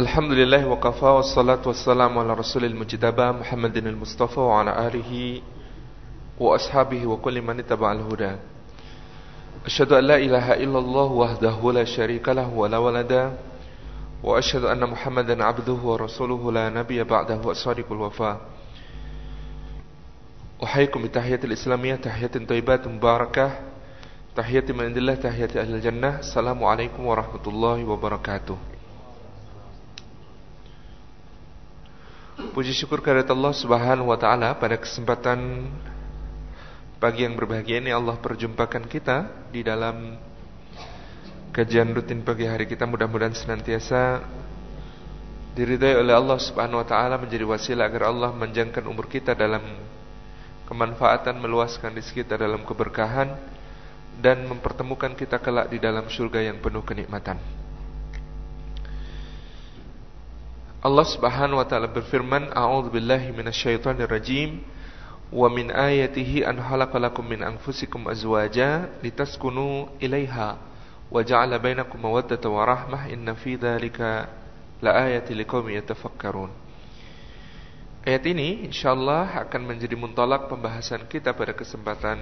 الحمد لله وقفا والصلاة والسلام على رسول المجدبا محمد المصطفى وعلى آله وأصحابه وكل من اتبع الهدى أشهد أن لا إله إلا الله وحده لا شريك له ولا ولدا وأشهد أن محمدا عبده ورسوله لا نبي بعده وصادق الوفاء أحييكم بتحية الإسلامية تحية طيبة مباركة تحية من عند الله تحية أهل الجنة السلام عليكم ورحمة الله وبركاته Puji syukur kehadirat Allah Subhanahu wa taala pada kesempatan pagi yang berbahagia ini Allah perjumpakan kita di dalam kajian rutin pagi hari kita mudah-mudahan senantiasa diridai oleh Allah Subhanahu wa taala menjadi wasilah agar Allah menjangkan umur kita dalam kemanfaatan meluaskan rezeki kita dalam keberkahan dan mempertemukan kita kelak di dalam surga yang penuh kenikmatan. Allah Subhanahu wa taala berfirman, "A'udzu billahi minasyaitonir rajim." Wa min ayatihi an khalaqalakum min anfusikum azwaja litaskunu ilaiha wa ja'ala bainakum mawaddata wa rahmah inna fi dzalika laayati liqaumin yatafakkarun. Ayat ini insyaallah akan menjadi muntolak pembahasan kita pada kesempatan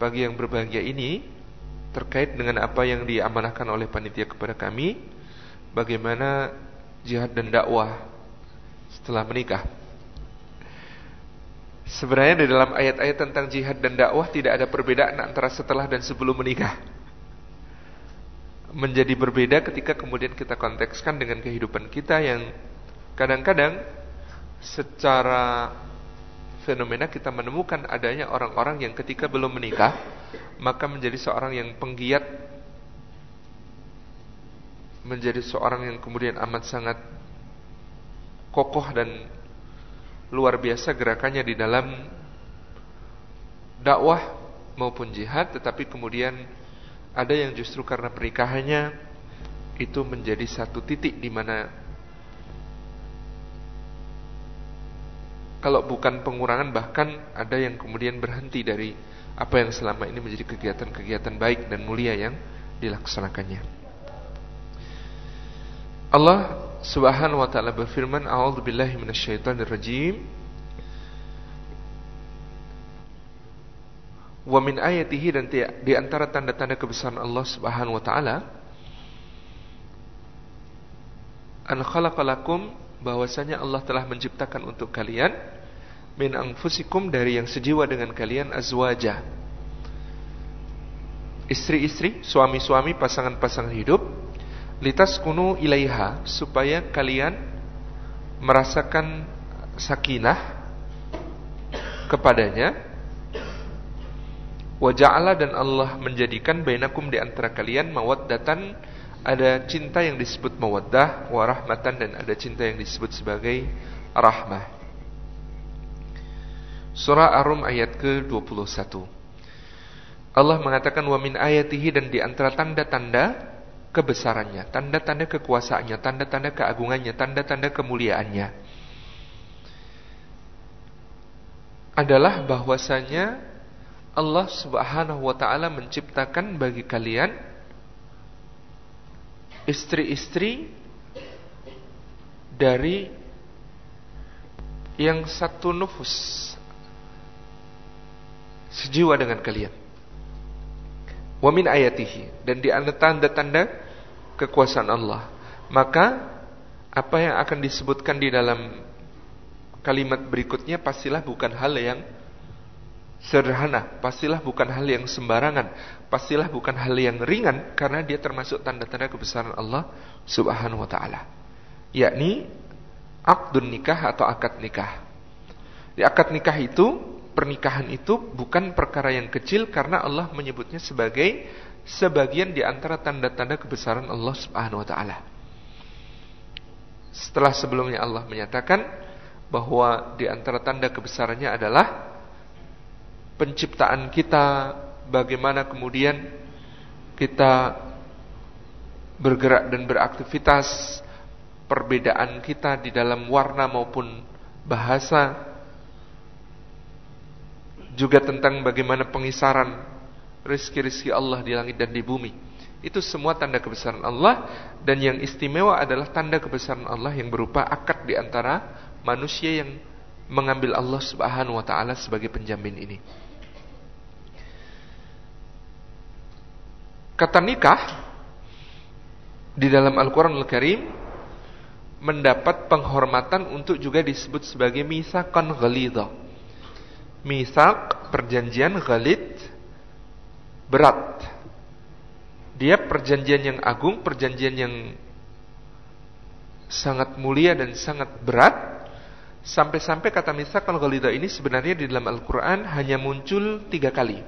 pagi yang berbahagia ini terkait dengan apa yang diamanahkan oleh panitia kepada kami bagaimana jihad dan dakwah setelah menikah. Sebenarnya di dalam ayat-ayat tentang jihad dan dakwah tidak ada perbedaan antara setelah dan sebelum menikah. Menjadi berbeda ketika kemudian kita kontekskan dengan kehidupan kita yang kadang-kadang secara fenomena kita menemukan adanya orang-orang yang ketika belum menikah maka menjadi seorang yang penggiat menjadi seorang yang kemudian amat sangat kokoh dan luar biasa gerakannya di dalam dakwah maupun jihad tetapi kemudian ada yang justru karena pernikahannya itu menjadi satu titik di mana kalau bukan pengurangan bahkan ada yang kemudian berhenti dari apa yang selama ini menjadi kegiatan-kegiatan baik dan mulia yang dilaksanakannya. Allah Subhanahu wa taala berfirman, "A'udzu billahi minasyaitonir rajim." Wa min ayatihi dan di antara tanda-tanda kebesaran Allah Subhanahu wa taala an khalaqalakum bahwasanya Allah telah menciptakan untuk kalian min anfusikum dari yang sejiwa dengan kalian azwaja istri-istri, suami-suami, pasangan-pasangan hidup litas kunu ilaiha supaya kalian merasakan sakinah kepadanya. Waja'ala dan Allah menjadikan bainakum di antara kalian mawaddatan ada cinta yang disebut mawaddah warahmatan dan ada cinta yang disebut sebagai rahmah. Surah Ar-Rum ayat ke-21. Allah mengatakan wa min ayatihi dan di antara tanda-tanda kebesarannya, tanda-tanda kekuasaannya, tanda-tanda keagungannya, tanda-tanda kemuliaannya. Adalah bahwasanya Allah Subhanahu wa taala menciptakan bagi kalian istri-istri dari yang satu nufus sejiwa dengan kalian. Wa min ayatihi dan di antara tanda-tanda kekuasaan Allah. Maka apa yang akan disebutkan di dalam kalimat berikutnya pastilah bukan hal yang sederhana, pastilah bukan hal yang sembarangan, pastilah bukan hal yang ringan karena dia termasuk tanda-tanda kebesaran Allah Subhanahu wa taala. Yakni akdun nikah atau akad nikah. Di akad nikah itu, pernikahan itu bukan perkara yang kecil karena Allah menyebutnya sebagai sebagian di antara tanda-tanda kebesaran Allah Subhanahu wa taala. Setelah sebelumnya Allah menyatakan bahwa di antara tanda kebesarannya adalah penciptaan kita, bagaimana kemudian kita bergerak dan beraktivitas, perbedaan kita di dalam warna maupun bahasa, juga tentang bagaimana pengisaran rizki-rizki Allah di langit dan di bumi Itu semua tanda kebesaran Allah dan yang istimewa adalah tanda kebesaran Allah yang berupa akad di antara manusia yang mengambil Allah Subhanahu wa taala sebagai penjamin ini. Kata nikah di dalam Al-Qur'an Al-Karim mendapat penghormatan untuk juga disebut sebagai misakon ghalidha. Misak perjanjian ghalid berat. Dia perjanjian yang agung, perjanjian yang sangat mulia dan sangat berat. Sampai-sampai kata misakon ghalidha ini sebenarnya di dalam Al-Quran hanya muncul tiga kali.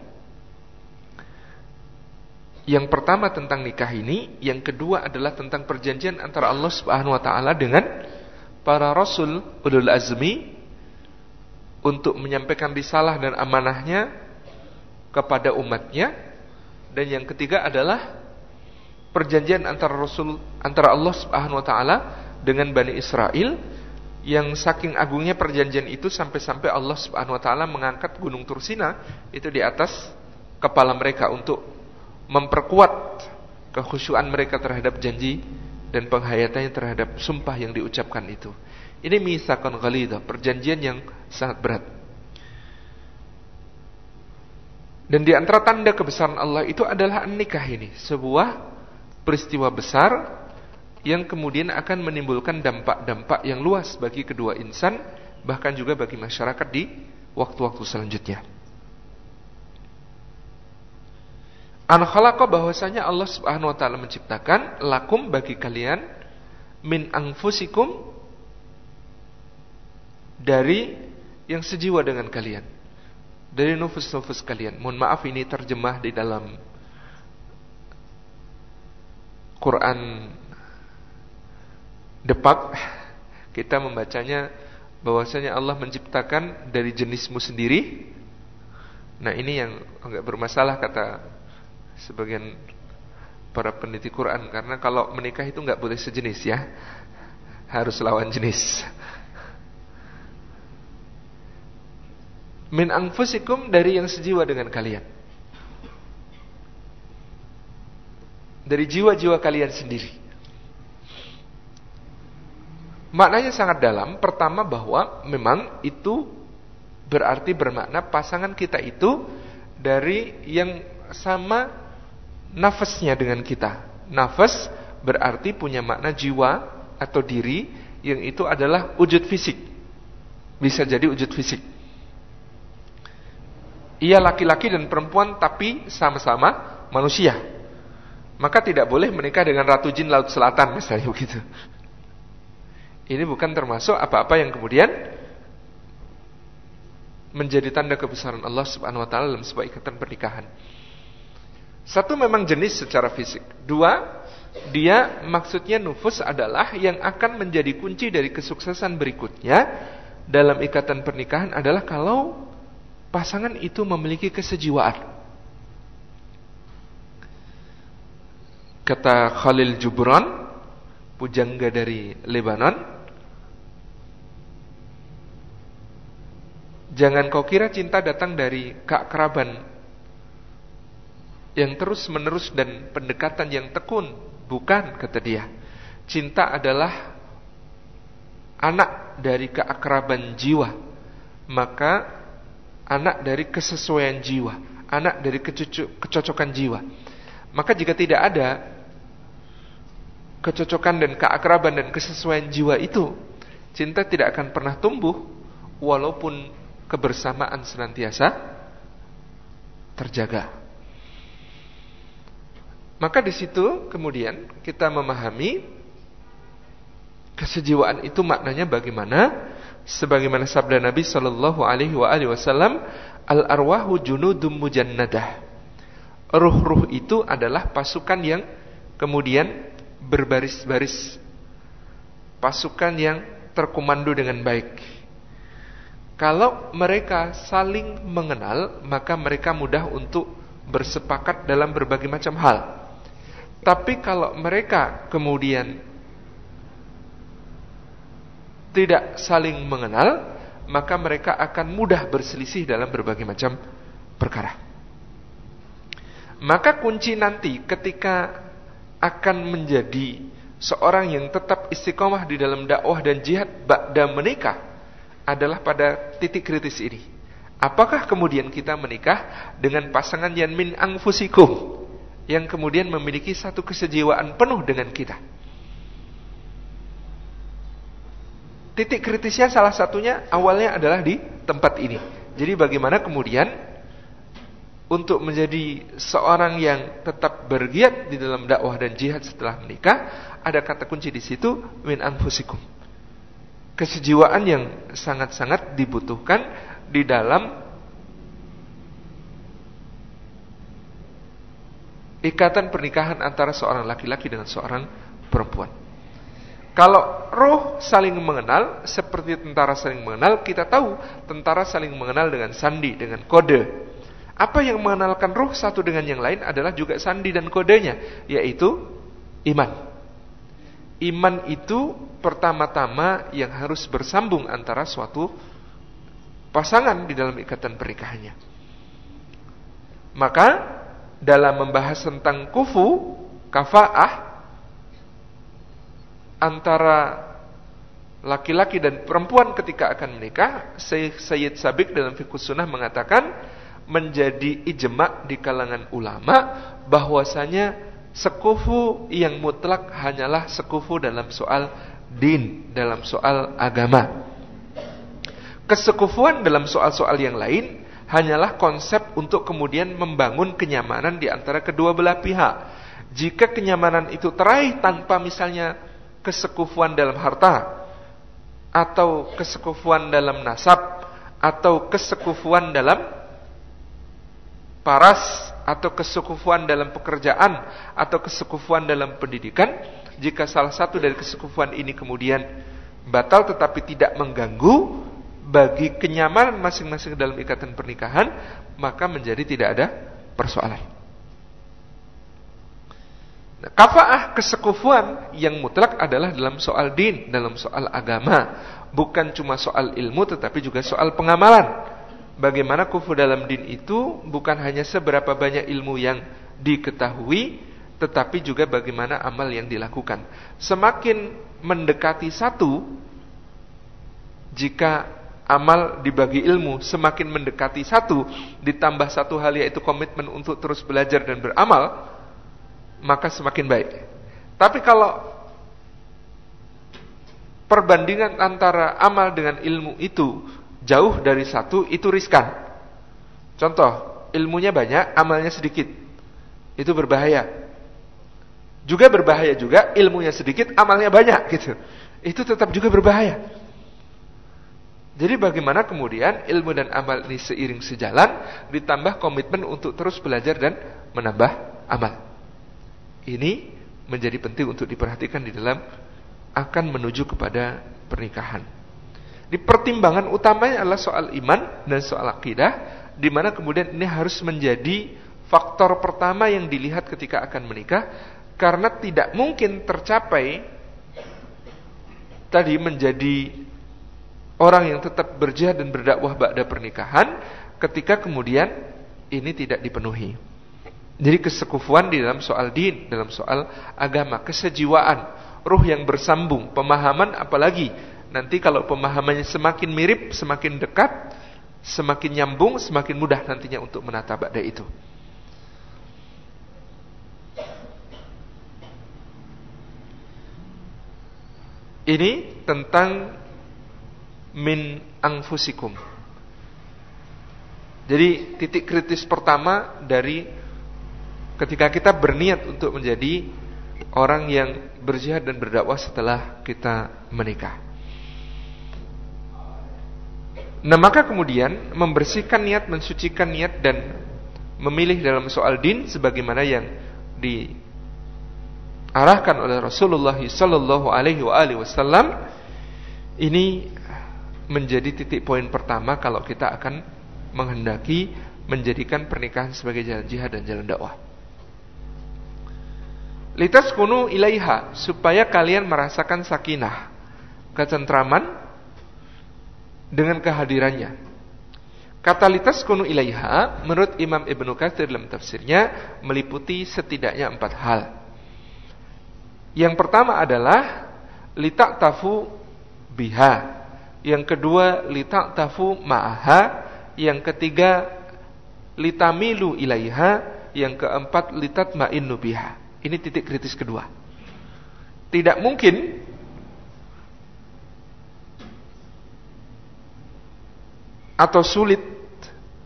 Yang pertama tentang nikah ini, yang kedua adalah tentang perjanjian antara Allah Subhanahu wa taala dengan para rasul ulul azmi untuk menyampaikan risalah dan amanahnya kepada umatnya. Dan yang ketiga adalah perjanjian antara rasul antara Allah Subhanahu wa taala dengan Bani Israel yang saking agungnya perjanjian itu sampai-sampai Allah Subhanahu wa taala mengangkat gunung Tursina itu di atas kepala mereka untuk memperkuat kekhusyuan mereka terhadap janji dan penghayatannya terhadap sumpah yang diucapkan itu. Ini misakon ghalidah, perjanjian yang sangat berat. Dan di antara tanda kebesaran Allah itu adalah nikah ini, sebuah peristiwa besar yang kemudian akan menimbulkan dampak-dampak yang luas bagi kedua insan bahkan juga bagi masyarakat di waktu-waktu selanjutnya. An khalaqa bahwasanya Allah Subhanahu wa taala menciptakan lakum bagi kalian min anfusikum dari yang sejiwa dengan kalian. Dari nufus-nufus kalian. Mohon maaf ini terjemah di dalam Quran Depak kita membacanya bahwasanya Allah menciptakan dari jenismu sendiri. Nah, ini yang enggak bermasalah kata sebagian para peneliti Quran karena kalau menikah itu nggak boleh sejenis ya harus lawan jenis min anfusikum dari yang sejiwa dengan kalian dari jiwa-jiwa kalian sendiri maknanya sangat dalam pertama bahwa memang itu berarti bermakna pasangan kita itu dari yang sama nafasnya dengan kita. Nafas berarti punya makna jiwa atau diri yang itu adalah wujud fisik. Bisa jadi wujud fisik. Ia laki-laki dan perempuan tapi sama-sama manusia. Maka tidak boleh menikah dengan ratu jin laut selatan misalnya begitu. Ini bukan termasuk apa-apa yang kemudian menjadi tanda kebesaran Allah Subhanahu wa taala dalam sebuah ikatan pernikahan. Satu memang jenis secara fisik. Dua, dia maksudnya nufus adalah yang akan menjadi kunci dari kesuksesan berikutnya dalam ikatan pernikahan adalah kalau pasangan itu memiliki kesejiwaan. Kata Khalil Jubran, pujangga dari Lebanon, jangan kau kira cinta datang dari keakraban yang terus menerus dan pendekatan yang tekun. Bukan kata dia. Cinta adalah anak dari keakraban jiwa. Maka anak dari kesesuaian jiwa. Anak dari kecocokan jiwa. Maka jika tidak ada kecocokan dan keakraban dan kesesuaian jiwa itu cinta tidak akan pernah tumbuh walaupun kebersamaan senantiasa terjaga. Maka di situ kemudian kita memahami kesejiwaan itu maknanya bagaimana? Sebagaimana sabda Nabi Shallallahu Alaihi Wasallam, al arwahu junudum mujannadah. Ruh-ruh itu adalah pasukan yang kemudian berbaris-baris, pasukan yang terkomando dengan baik. Kalau mereka saling mengenal, maka mereka mudah untuk bersepakat dalam berbagai macam hal. Tapi kalau mereka kemudian tidak saling mengenal, maka mereka akan mudah berselisih dalam berbagai macam perkara. Maka kunci nanti ketika akan menjadi seorang yang tetap istiqomah di dalam dakwah dan jihad ba'da menikah adalah pada titik kritis ini. Apakah kemudian kita menikah dengan pasangan yang min angfusikum yang kemudian memiliki satu kesejiwaan penuh dengan kita? Titik kritisnya salah satunya awalnya adalah di tempat ini. Jadi bagaimana kemudian untuk menjadi seorang yang tetap bergiat di dalam dakwah dan jihad setelah menikah, ada kata kunci di situ min anfusikum. Kesejiwaan yang sangat-sangat dibutuhkan di dalam ikatan pernikahan antara seorang laki-laki dengan seorang perempuan. Kalau roh saling mengenal seperti tentara saling mengenal, kita tahu tentara saling mengenal dengan sandi, dengan kode. Apa yang mengenalkan ruh satu dengan yang lain adalah juga sandi dan kodenya, yaitu iman. Iman itu pertama-tama yang harus bersambung antara suatu pasangan di dalam ikatan pernikahannya. Maka dalam membahas tentang kufu, kafaah antara laki-laki dan perempuan ketika akan menikah, Sayyid Sabik dalam fikih sunnah mengatakan menjadi ijma di kalangan ulama bahwasanya sekufu yang mutlak hanyalah sekufu dalam soal din, dalam soal agama. Kesekufuan dalam soal-soal yang lain hanyalah konsep untuk kemudian membangun kenyamanan di antara kedua belah pihak. Jika kenyamanan itu teraih tanpa misalnya kesekufuan dalam harta atau kesekufuan dalam nasab atau kesekufuan dalam paras atau kesekufuan dalam pekerjaan atau kesekufuan dalam pendidikan jika salah satu dari kesekufuan ini kemudian batal tetapi tidak mengganggu bagi kenyamanan masing-masing dalam ikatan pernikahan maka menjadi tidak ada persoalan nah, kafaah kesekufuan yang mutlak adalah dalam soal din dalam soal agama bukan cuma soal ilmu tetapi juga soal pengamalan bagaimana kufu dalam din itu bukan hanya seberapa banyak ilmu yang diketahui, tetapi juga bagaimana amal yang dilakukan. Semakin mendekati satu, jika amal dibagi ilmu semakin mendekati satu, ditambah satu hal yaitu komitmen untuk terus belajar dan beramal, maka semakin baik. Tapi kalau perbandingan antara amal dengan ilmu itu jauh dari satu itu riskan. Contoh, ilmunya banyak, amalnya sedikit. Itu berbahaya. Juga berbahaya juga, ilmunya sedikit, amalnya banyak gitu. Itu tetap juga berbahaya. Jadi bagaimana kemudian ilmu dan amal ini seiring sejalan ditambah komitmen untuk terus belajar dan menambah amal. Ini menjadi penting untuk diperhatikan di dalam akan menuju kepada pernikahan. Di pertimbangan utamanya adalah soal iman dan soal akidah, di mana kemudian ini harus menjadi faktor pertama yang dilihat ketika akan menikah, karena tidak mungkin tercapai tadi menjadi orang yang tetap berjihad dan berdakwah pada pernikahan ketika kemudian ini tidak dipenuhi. Jadi kesekufuan di dalam soal din, dalam soal agama, kesejiwaan, ruh yang bersambung, pemahaman apalagi Nanti kalau pemahamannya semakin mirip, semakin dekat, semakin nyambung, semakin mudah nantinya untuk menata badai itu. Ini tentang min angfusikum. Jadi titik kritis pertama dari ketika kita berniat untuk menjadi orang yang berjihad dan berdakwah setelah kita menikah. Nah maka kemudian membersihkan niat, mensucikan niat dan memilih dalam soal din sebagaimana yang diarahkan oleh Rasulullah Wasallam ini menjadi titik poin pertama kalau kita akan menghendaki menjadikan pernikahan sebagai jalan jihad dan jalan dakwah. Litas kunu ilaiha supaya kalian merasakan sakinah, ketentraman dengan kehadirannya. Katalitas kunu ilaiha menurut Imam Ibnu Katsir dalam tafsirnya meliputi setidaknya empat hal. Yang pertama adalah litak tafu biha. Yang kedua litak tafu ma'aha. Yang ketiga litamilu ilaiha. Yang keempat litat ma'innu biha. Ini titik kritis kedua. Tidak mungkin atau sulit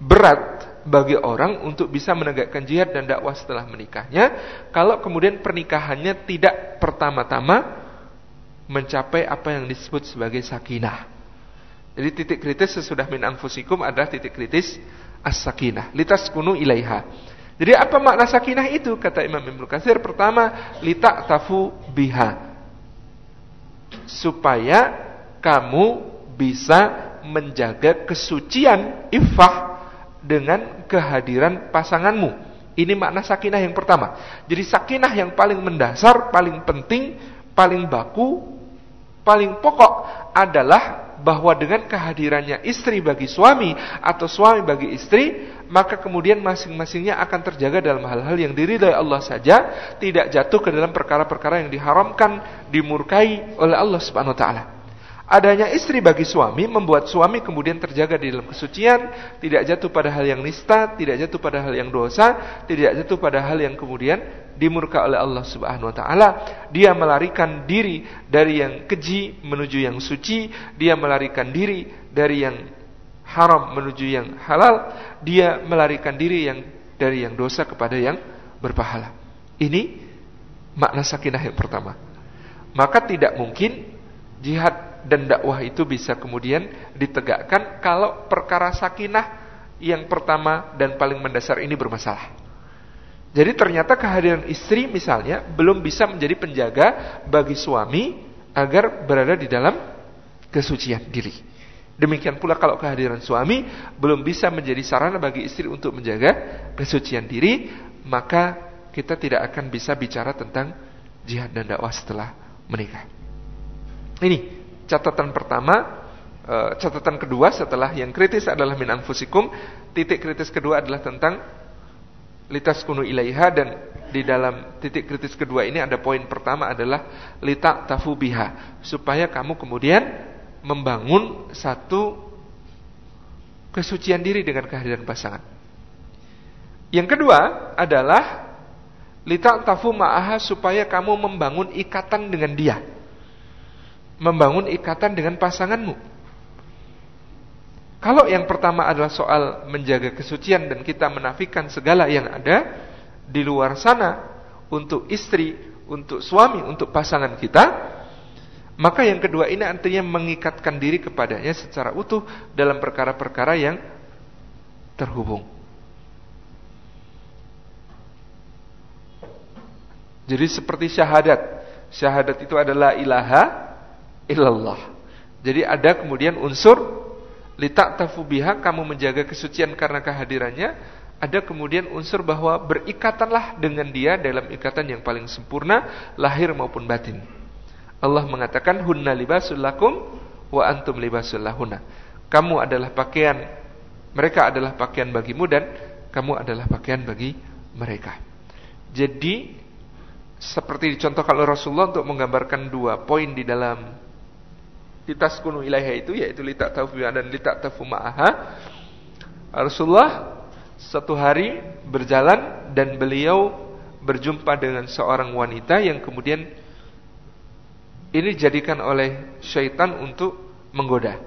berat bagi orang untuk bisa menegakkan jihad dan dakwah setelah menikahnya kalau kemudian pernikahannya tidak pertama-tama mencapai apa yang disebut sebagai sakinah. Jadi titik kritis sesudah min anfusikum adalah titik kritis as-sakinah. Litas kunu ilaiha. Jadi apa makna sakinah itu? Kata Imam Ibnu Katsir pertama litak tafu biha. Supaya kamu bisa menjaga kesucian iffah dengan kehadiran pasanganmu. Ini makna sakinah yang pertama. Jadi sakinah yang paling mendasar, paling penting, paling baku, paling pokok adalah bahwa dengan kehadirannya istri bagi suami atau suami bagi istri, maka kemudian masing-masingnya akan terjaga dalam hal-hal yang diridhai Allah saja, tidak jatuh ke dalam perkara-perkara yang diharamkan, dimurkai oleh Allah Subhanahu wa taala. Adanya istri bagi suami membuat suami kemudian terjaga di dalam kesucian, tidak jatuh pada hal yang nista, tidak jatuh pada hal yang dosa, tidak jatuh pada hal yang kemudian dimurka oleh Allah Subhanahu wa taala. Dia melarikan diri dari yang keji menuju yang suci, dia melarikan diri dari yang haram menuju yang halal, dia melarikan diri yang dari yang dosa kepada yang berpahala. Ini makna sakinah yang pertama. Maka tidak mungkin jihad dan dakwah itu bisa kemudian ditegakkan kalau perkara sakinah yang pertama dan paling mendasar ini bermasalah. Jadi ternyata kehadiran istri misalnya belum bisa menjadi penjaga bagi suami agar berada di dalam kesucian diri. Demikian pula kalau kehadiran suami belum bisa menjadi sarana bagi istri untuk menjaga kesucian diri, maka kita tidak akan bisa bicara tentang jihad dan dakwah setelah menikah. Ini catatan pertama, eh, catatan kedua setelah yang kritis adalah min anfusikum, titik kritis kedua adalah tentang litas kunu ilaiha dan di dalam titik kritis kedua ini ada poin pertama adalah lita tafu biha supaya kamu kemudian membangun satu kesucian diri dengan kehadiran pasangan. Yang kedua adalah lita tafu ma'aha supaya kamu membangun ikatan dengan dia membangun ikatan dengan pasanganmu. Kalau yang pertama adalah soal menjaga kesucian dan kita menafikan segala yang ada di luar sana untuk istri, untuk suami, untuk pasangan kita, maka yang kedua ini artinya mengikatkan diri kepadanya secara utuh dalam perkara-perkara yang terhubung. Jadi seperti syahadat. Syahadat itu adalah ilaha illallah. Jadi ada kemudian unsur litak tafubiha kamu menjaga kesucian karena kehadirannya. Ada kemudian unsur bahwa berikatanlah dengan dia dalam ikatan yang paling sempurna lahir maupun batin. Allah mengatakan hunna libasul lakum wa antum libasul lahuna. Kamu adalah pakaian mereka adalah pakaian bagimu dan kamu adalah pakaian bagi mereka. Jadi seperti dicontohkan oleh Rasulullah untuk menggambarkan dua poin di dalam litaskunu ilaiha itu yaitu litak taufiya dan litak tafu ma'aha Rasulullah satu hari berjalan dan beliau berjumpa dengan seorang wanita yang kemudian ini dijadikan oleh syaitan untuk menggoda.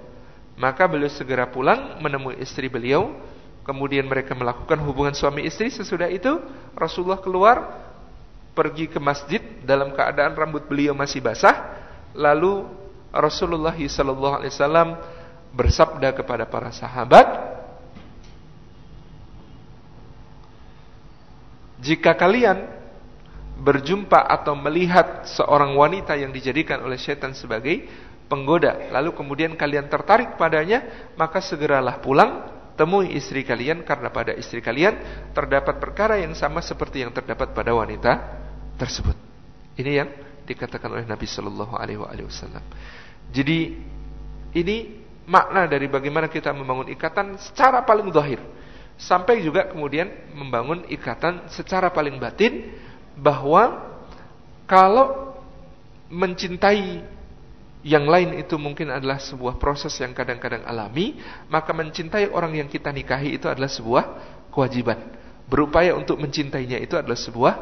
Maka beliau segera pulang menemui istri beliau, kemudian mereka melakukan hubungan suami istri. Sesudah itu Rasulullah keluar pergi ke masjid dalam keadaan rambut beliau masih basah, lalu Rasulullah sallallahu alaihi wasallam bersabda kepada para sahabat, "Jika kalian berjumpa atau melihat seorang wanita yang dijadikan oleh setan sebagai penggoda, lalu kemudian kalian tertarik padanya, maka segeralah pulang, temui istri kalian karena pada istri kalian terdapat perkara yang sama seperti yang terdapat pada wanita tersebut." Ini yang dikatakan oleh Nabi Shallallahu Alaihi Wasallam. Jadi ini makna dari bagaimana kita membangun ikatan secara paling zahir sampai juga kemudian membangun ikatan secara paling batin bahwa kalau mencintai yang lain itu mungkin adalah sebuah proses yang kadang-kadang alami, maka mencintai orang yang kita nikahi itu adalah sebuah kewajiban. Berupaya untuk mencintainya itu adalah sebuah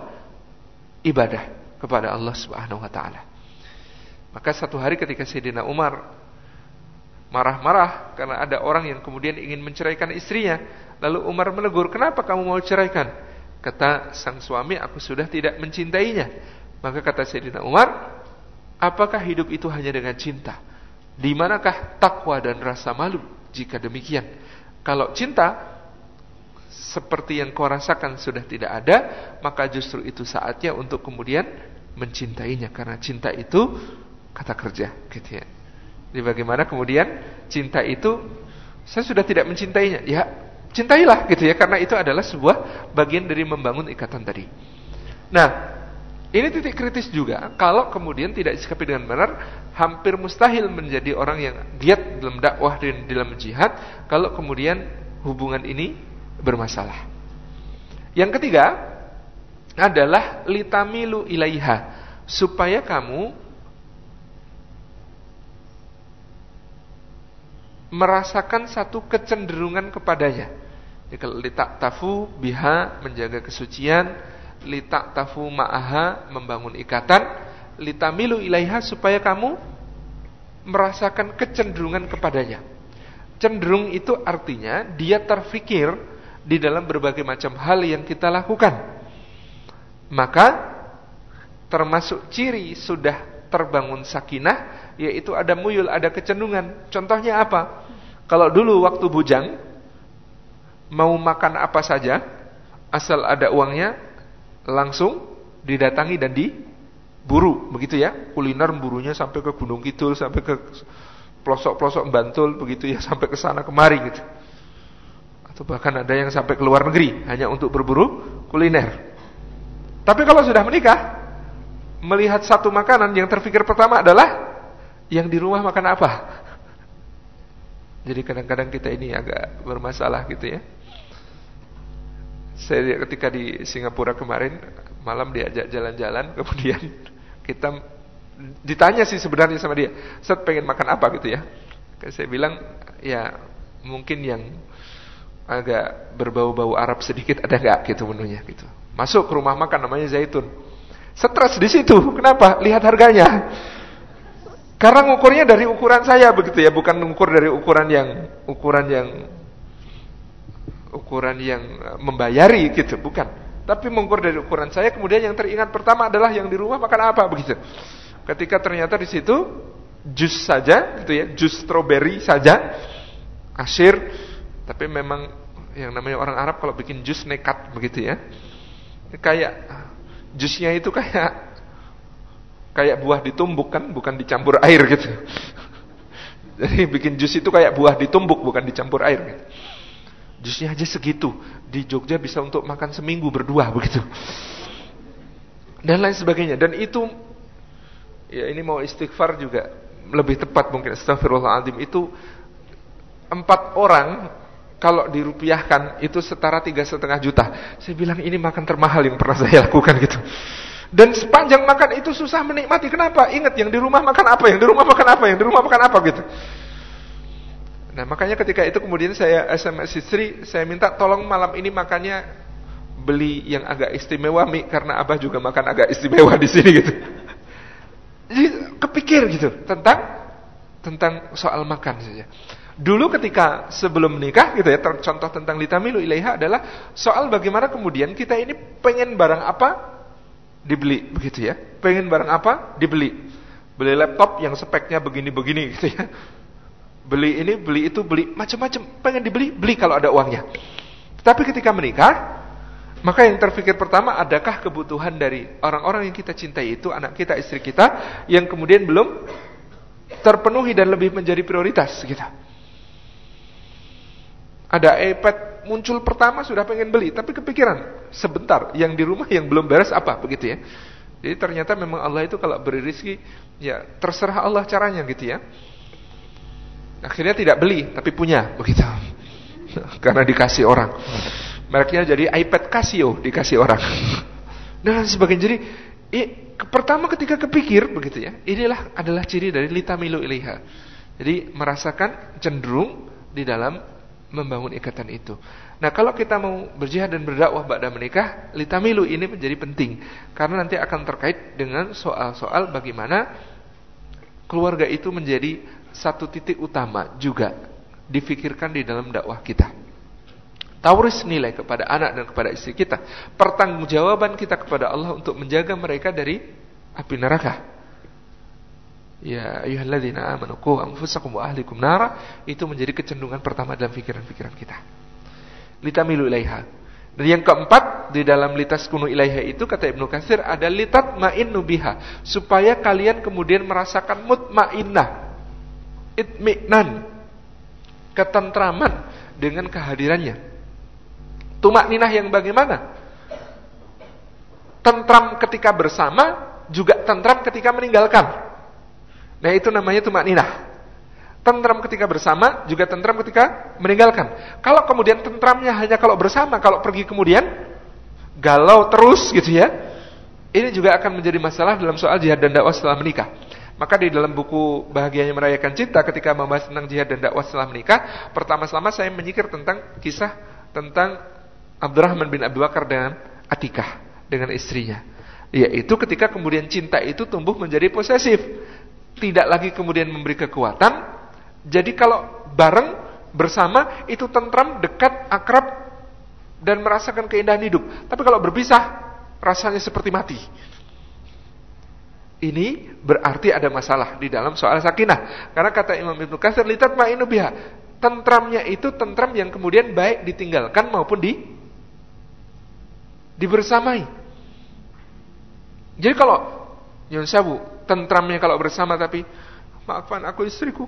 ibadah kepada Allah Subhanahu wa taala. Maka satu hari ketika Sayyidina Umar marah-marah karena ada orang yang kemudian ingin menceraikan istrinya, lalu Umar menegur, "Kenapa kamu mau ceraikan?" Kata sang suami, "Aku sudah tidak mencintainya." Maka kata Sayyidina Umar, Apakah hidup itu hanya dengan cinta? Di manakah takwa dan rasa malu jika demikian? Kalau cinta seperti yang kau rasakan sudah tidak ada, maka justru itu saatnya untuk kemudian mencintainya karena cinta itu kata kerja, gitu ya. Jadi bagaimana kemudian cinta itu saya sudah tidak mencintainya, ya cintailah gitu ya karena itu adalah sebuah bagian dari membangun ikatan tadi. Nah, ini titik kritis juga. Kalau kemudian tidak disikapi dengan benar, hampir mustahil menjadi orang yang giat dalam dakwah dan dalam jihad kalau kemudian hubungan ini bermasalah. Yang ketiga adalah litamilu ilaiha supaya kamu merasakan satu kecenderungan kepadanya. Jadi litak tafu biha menjaga kesucian, litak tafu ma'aha membangun ikatan litamilu ilaiha supaya kamu merasakan kecenderungan kepadanya cenderung itu artinya dia terfikir di dalam berbagai macam hal yang kita lakukan maka termasuk ciri sudah terbangun sakinah yaitu ada muyul ada kecenderungan contohnya apa? Kalau dulu waktu bujang mau makan apa saja asal ada uangnya langsung didatangi dan diburu begitu ya. Kuliner burunya sampai ke Gunung Kidul sampai ke pelosok-pelosok Bantul begitu ya sampai ke sana kemari gitu. Atau bahkan ada yang sampai ke luar negeri hanya untuk berburu kuliner. Tapi kalau sudah menikah melihat satu makanan yang terpikir pertama adalah yang di rumah makan apa jadi kadang-kadang kita ini agak bermasalah gitu ya saya ketika di Singapura kemarin malam diajak jalan-jalan, kemudian kita ditanya sih sebenarnya sama dia, "Set pengen makan apa?" gitu ya. Saya bilang, "Ya, mungkin yang agak berbau-bau Arab sedikit ada nggak gitu menunya gitu." Masuk ke rumah makan namanya Zaitun. Stres di situ. Kenapa? Lihat harganya. Karena ngukurnya dari ukuran saya begitu ya, bukan ngukur dari ukuran yang ukuran yang ukuran yang eh, membayari gitu, bukan. Tapi mengukur dari ukuran saya, kemudian yang teringat pertama adalah yang di rumah makan apa begitu. Ketika ternyata di situ jus saja gitu ya, jus strawberry saja, asir, tapi memang yang namanya orang Arab kalau bikin jus nekat begitu ya. Kayak jusnya itu kayak kayak buah ditumbuk kan, bukan dicampur air gitu. Jadi bikin jus itu kayak buah ditumbuk bukan dicampur air gitu. Jusnya aja segitu. Di Jogja bisa untuk makan seminggu berdua begitu. Dan lain sebagainya. Dan itu ya ini mau istighfar juga lebih tepat mungkin astagfirullahaladzim itu empat orang kalau dirupiahkan itu setara tiga setengah juta. Saya bilang ini makan termahal yang pernah saya lakukan gitu. Dan sepanjang makan itu susah menikmati. Kenapa? Ingat yang di rumah makan apa, yang di rumah makan apa, yang di rumah makan apa gitu. Nah makanya ketika itu kemudian saya SMS istri, saya minta tolong malam ini makannya beli yang agak istimewa Mi karena Abah juga makan agak istimewa di sini gitu. Jadi kepikir gitu tentang tentang soal makan saja. Dulu ketika sebelum menikah gitu ya, contoh tentang litamilu ilaiha adalah soal bagaimana kemudian kita ini pengen barang apa dibeli begitu ya. Pengen barang apa dibeli. Beli laptop yang speknya begini-begini gitu ya beli ini, beli itu, beli macam-macam, pengen dibeli, beli kalau ada uangnya. Tapi ketika menikah, maka yang terpikir pertama, adakah kebutuhan dari orang-orang yang kita cintai itu, anak kita, istri kita, yang kemudian belum terpenuhi dan lebih menjadi prioritas kita. Ada iPad muncul pertama sudah pengen beli, tapi kepikiran sebentar, yang di rumah yang belum beres apa, begitu ya. Jadi ternyata memang Allah itu kalau beri rezeki, ya terserah Allah caranya gitu ya. Akhirnya tidak beli, tapi punya, begitu. Karena dikasih orang. Mereknya jadi iPad Casio dikasih orang. Dan sebagainya. Jadi I, pertama ketika kepikir begitu ya, inilah adalah ciri dari litamilu ilaiha. Jadi merasakan cenderung di dalam membangun ikatan itu. Nah, kalau kita mau berjihad dan berdakwah pada menikah, litamilu ini menjadi penting karena nanti akan terkait dengan soal-soal bagaimana keluarga itu menjadi satu titik utama juga difikirkan di dalam dakwah kita. Tauris nilai kepada anak dan kepada istri kita. Pertanggungjawaban kita kepada Allah untuk menjaga mereka dari api neraka. Ya ayyuhalladzina amanu qu anfusakum wa ahlikum nara itu menjadi kecenderungan pertama dalam pikiran-pikiran kita. Litamilu ilaiha. Dan yang keempat di dalam litas kunu ilaiha itu kata Ibnu Katsir ada litat ma'innu biha supaya kalian kemudian merasakan mutmainnah. Itminan. Ketentraman dengan kehadirannya. Tumak ninah yang bagaimana? Tentram ketika bersama juga tentram ketika meninggalkan. Nah itu namanya tumak ninah. Tentram ketika bersama, juga tentram ketika meninggalkan. Kalau kemudian tentramnya hanya kalau bersama, kalau pergi kemudian galau terus gitu ya. Ini juga akan menjadi masalah dalam soal jihad dan dakwah setelah menikah. Maka di dalam buku Bahagianya Merayakan Cinta ketika membahas tentang jihad dan dakwah setelah menikah, pertama-tama saya menyikir tentang kisah tentang Abdurrahman bin Abu Bakar dengan Atikah dengan istrinya. Yaitu ketika kemudian cinta itu tumbuh menjadi posesif tidak lagi kemudian memberi kekuatan. Jadi kalau bareng bersama itu tentram, dekat, akrab dan merasakan keindahan hidup. Tapi kalau berpisah rasanya seperti mati. Ini berarti ada masalah di dalam soal sakinah. Karena kata Imam Ibnu Katsir litat ma'inu biha. Tentramnya itu tentram yang kemudian baik ditinggalkan maupun di dibersamai. Jadi kalau Nyun Sabu tentramnya kalau bersama tapi maafkan aku istriku.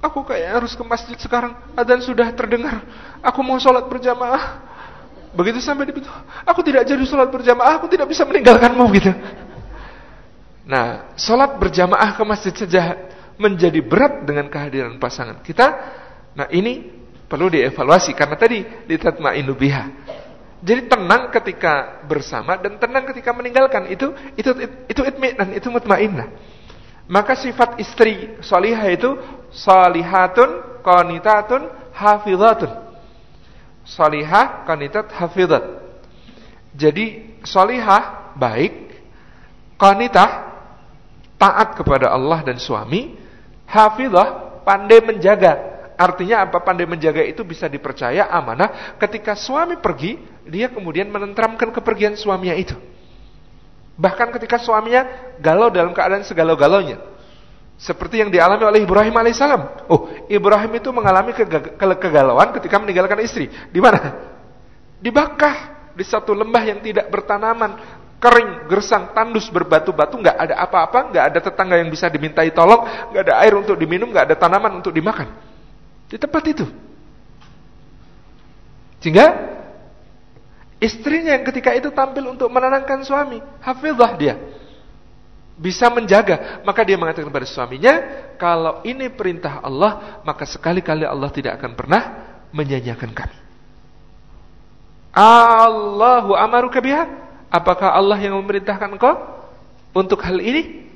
Aku kayak harus ke masjid sekarang. Adzan sudah terdengar. Aku mau sholat berjamaah. Begitu sampai di pintu, aku tidak jadi sholat berjamaah, aku tidak bisa meninggalkanmu gitu. Nah, sholat berjamaah ke masjid saja menjadi berat dengan kehadiran pasangan kita. Nah, ini perlu dievaluasi karena tadi litatma'inu biha. Jadi tenang ketika bersama dan tenang ketika meninggalkan itu itu itu dan itu mutmainnah. Maka sifat istri salihah itu salihatun, qanitatun, hafizatun. Salihah, qanitat, hafizat. Jadi salihah baik, qanitah taat kepada Allah dan suami, hafizah pandai menjaga Artinya apa? Pandai menjaga itu bisa dipercaya amanah. Ketika suami pergi, dia kemudian menentramkan kepergian suaminya itu. Bahkan ketika suaminya galau dalam keadaan segalau-galaunya. Seperti yang dialami oleh Ibrahim alaihissalam. Oh, Ibrahim itu mengalami kegalauan ketika meninggalkan istri. Di mana? Di Bakah, di satu lembah yang tidak bertanaman, kering, gersang, tandus, berbatu-batu, nggak ada apa-apa, nggak ada tetangga yang bisa dimintai tolong, nggak ada air untuk diminum, nggak ada tanaman untuk dimakan. Di tempat itu. Sehingga istrinya yang ketika itu tampil untuk menenangkan suami, hafizah dia. Bisa menjaga, maka dia mengatakan kepada suaminya, kalau ini perintah Allah, maka sekali-kali Allah tidak akan pernah menyanyiakan kami. Allahu amaru kabiha. Apakah Allah yang memerintahkan engkau untuk hal ini?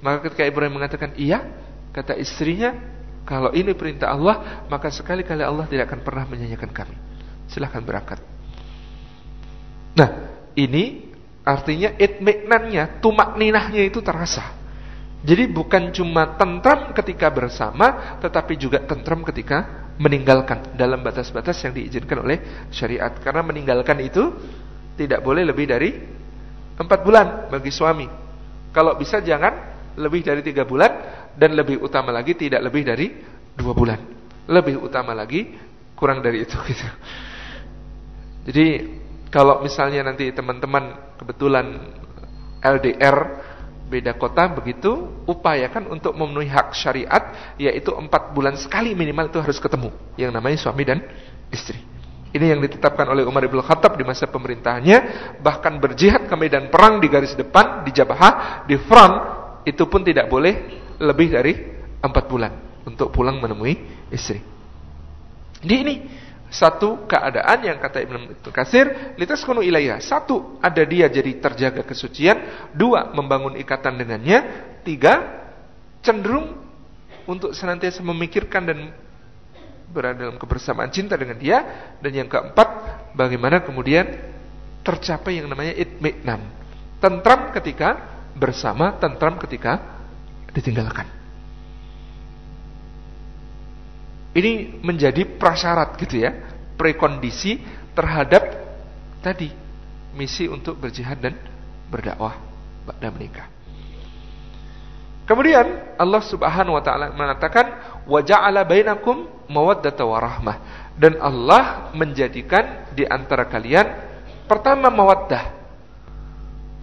Maka ketika Ibrahim mengatakan iya, kata istrinya, kalau ini perintah Allah, maka sekali-kali Allah tidak akan pernah menyanyikan kami. Silahkan berangkat. Nah, ini artinya itmiknannya, tumak ninahnya itu terasa. Jadi bukan cuma tentram ketika bersama, tetapi juga tentram ketika meninggalkan dalam batas-batas yang diizinkan oleh syariat. Karena meninggalkan itu tidak boleh lebih dari empat bulan bagi suami. Kalau bisa jangan lebih dari tiga bulan dan lebih utama lagi tidak lebih dari dua bulan. Lebih utama lagi kurang dari itu. Gitu. Jadi kalau misalnya nanti teman-teman kebetulan LDR beda kota begitu, upayakan untuk memenuhi hak syariat yaitu empat bulan sekali minimal itu harus ketemu yang namanya suami dan istri. Ini yang ditetapkan oleh Umar ibn Khattab di masa pemerintahannya, bahkan berjihad ke medan perang di garis depan, di Jabahah, di front itu pun tidak boleh lebih dari empat bulan untuk pulang menemui istri. Jadi ini Satu keadaan yang kata Ibnu Katsir, litaskunu ilaiha. Satu, ada dia jadi terjaga kesucian. Dua, membangun ikatan dengannya. Tiga, cenderung untuk senantiasa memikirkan dan berada dalam kebersamaan cinta dengan dia. Dan yang keempat, bagaimana kemudian tercapai yang namanya itminan. Tentram ketika bersama, tentram ketika ditinggalkan. Ini menjadi prasyarat gitu ya, prekondisi terhadap tadi misi untuk berjihad dan berdakwah pada menikah. Kemudian Allah Subhanahu wa taala mengatakan wa ja'ala bainakum mawaddata wa rahmah dan Allah menjadikan di antara kalian pertama mawaddah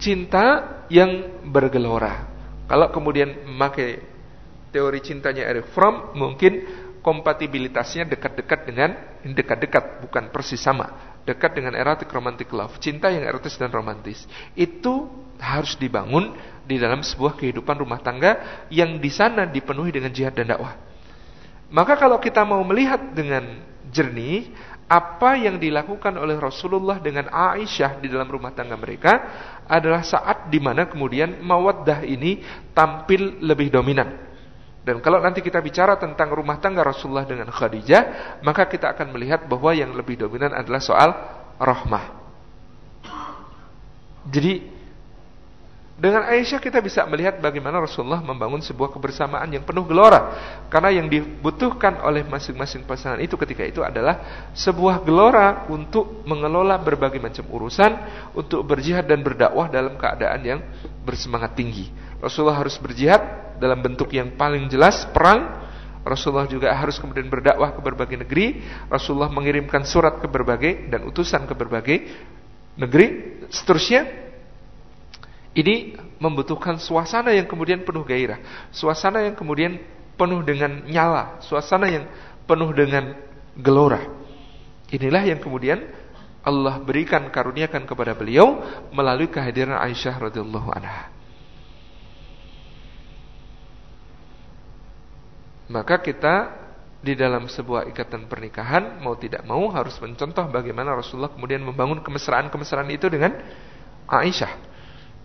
cinta yang bergelora. Kalau kemudian memakai teori cintanya Eric Fromm mungkin kompatibilitasnya dekat-dekat dengan dekat-dekat bukan persis sama. Dekat dengan erotic romantic love cinta yang erotis dan romantis. Itu harus dibangun di dalam sebuah kehidupan rumah tangga yang di sana dipenuhi dengan jihad dan dakwah. Maka kalau kita mau melihat dengan jernih apa yang dilakukan oleh Rasulullah dengan Aisyah di dalam rumah tangga mereka adalah saat di mana kemudian mawaddah ini tampil lebih dominan dan kalau nanti kita bicara tentang rumah tangga Rasulullah dengan Khadijah, maka kita akan melihat bahwa yang lebih dominan adalah soal rahmah. Jadi dengan Aisyah kita bisa melihat bagaimana Rasulullah membangun sebuah kebersamaan yang penuh gelora. Karena yang dibutuhkan oleh masing-masing pasangan itu ketika itu adalah sebuah gelora untuk mengelola berbagai macam urusan, untuk berjihad dan berdakwah dalam keadaan yang bersemangat tinggi. Rasulullah harus berjihad dalam bentuk yang paling jelas perang. Rasulullah juga harus kemudian berdakwah ke berbagai negeri. Rasulullah mengirimkan surat ke berbagai dan utusan ke berbagai negeri. Seterusnya, ini membutuhkan suasana yang kemudian penuh gairah, suasana yang kemudian penuh dengan nyala, suasana yang penuh dengan gelora. Inilah yang kemudian Allah berikan karuniakan kepada beliau melalui kehadiran Aisyah radhiyallahu anha. Maka kita di dalam sebuah ikatan pernikahan mau tidak mau harus mencontoh bagaimana Rasulullah kemudian membangun kemesraan-kemesraan itu dengan Aisyah.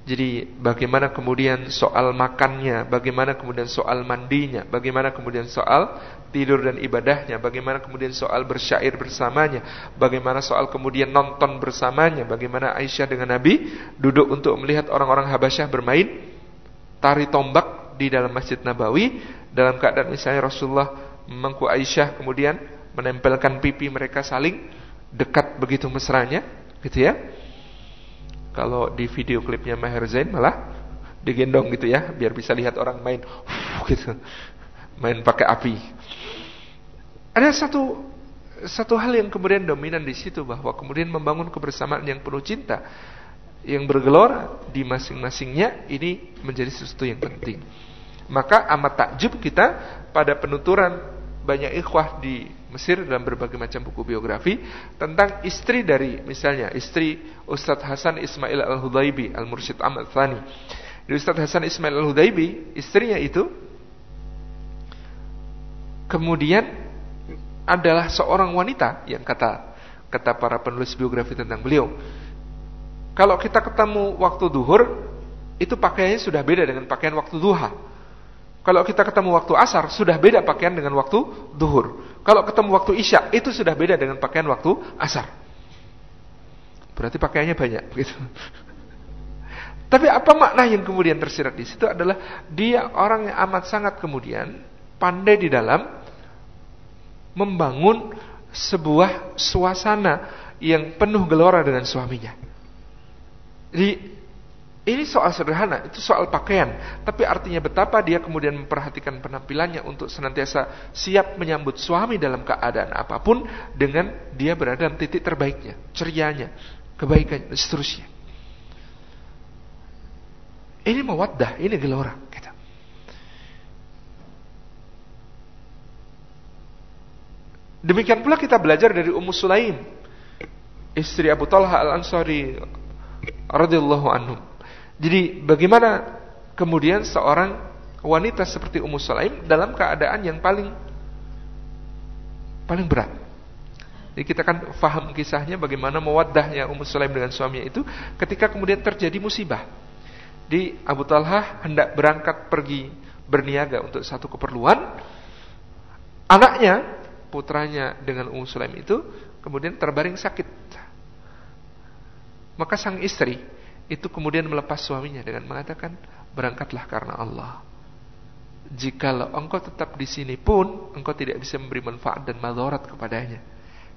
Jadi bagaimana kemudian soal makannya, bagaimana kemudian soal mandinya, bagaimana kemudian soal tidur dan ibadahnya, bagaimana kemudian soal bersyair bersamanya, bagaimana soal kemudian nonton bersamanya, bagaimana Aisyah dengan Nabi duduk untuk melihat orang-orang Habasyah bermain tari tombak di dalam Masjid Nabawi dalam keadaan misalnya Rasulullah mengku Aisyah kemudian menempelkan pipi mereka saling dekat begitu mesranya gitu ya kalau di video klipnya Maher Zain malah digendong gitu ya biar bisa lihat orang main gitu main pakai api ada satu satu hal yang kemudian dominan di situ bahwa kemudian membangun kebersamaan yang penuh cinta yang bergelora di masing-masingnya ini menjadi sesuatu yang penting. Maka amat takjub kita pada penuturan banyak ikhwah di Mesir dalam berbagai macam buku biografi tentang istri dari misalnya istri Ustadz Hasan Ismail Al-Hudaibi Al-Mursyid Ahmad Thani. Di Ustadz Hasan Ismail Al-Hudaibi, istrinya itu kemudian adalah seorang wanita yang kata kata para penulis biografi tentang beliau. Kalau kita ketemu waktu duhur, itu pakaiannya sudah beda dengan pakaian waktu duha. Kalau kita ketemu waktu asar, sudah beda pakaian dengan waktu duhur. Kalau ketemu waktu isya, itu sudah beda dengan pakaian waktu asar. Berarti pakaiannya banyak. Begitu. Tapi apa makna yang kemudian tersirat di situ adalah dia orang yang amat sangat kemudian pandai di dalam membangun sebuah suasana yang penuh gelora dengan suaminya. Jadi ini soal sederhana, itu soal pakaian. Tapi artinya betapa dia kemudian memperhatikan penampilannya untuk senantiasa siap menyambut suami dalam keadaan apa pun dengan dia berada dalam titik terbaiknya, cerianya, kebaikannya, dan seterusnya. Ini mawaddah, ini gelora. Gitu. Demikian pula kita belajar dari Ummu Sulaim, istri Abu Talha al-Ansari radhiyallahu anhu. Jadi bagaimana kemudian seorang wanita seperti Ummu Sulaim dalam keadaan yang paling paling berat. Jadi kita kan faham kisahnya bagaimana mewadahnya Ummu Sulaim dengan suaminya itu ketika kemudian terjadi musibah. Di Abu Talha hendak berangkat pergi berniaga untuk satu keperluan. Anaknya, putranya dengan Ummu Sulaim itu kemudian terbaring sakit. Maka sang istri itu kemudian melepas suaminya dengan mengatakan, "Berangkatlah karena Allah." Jikalau engkau tetap di sini pun engkau tidak bisa memberi manfaat dan madarat kepadanya.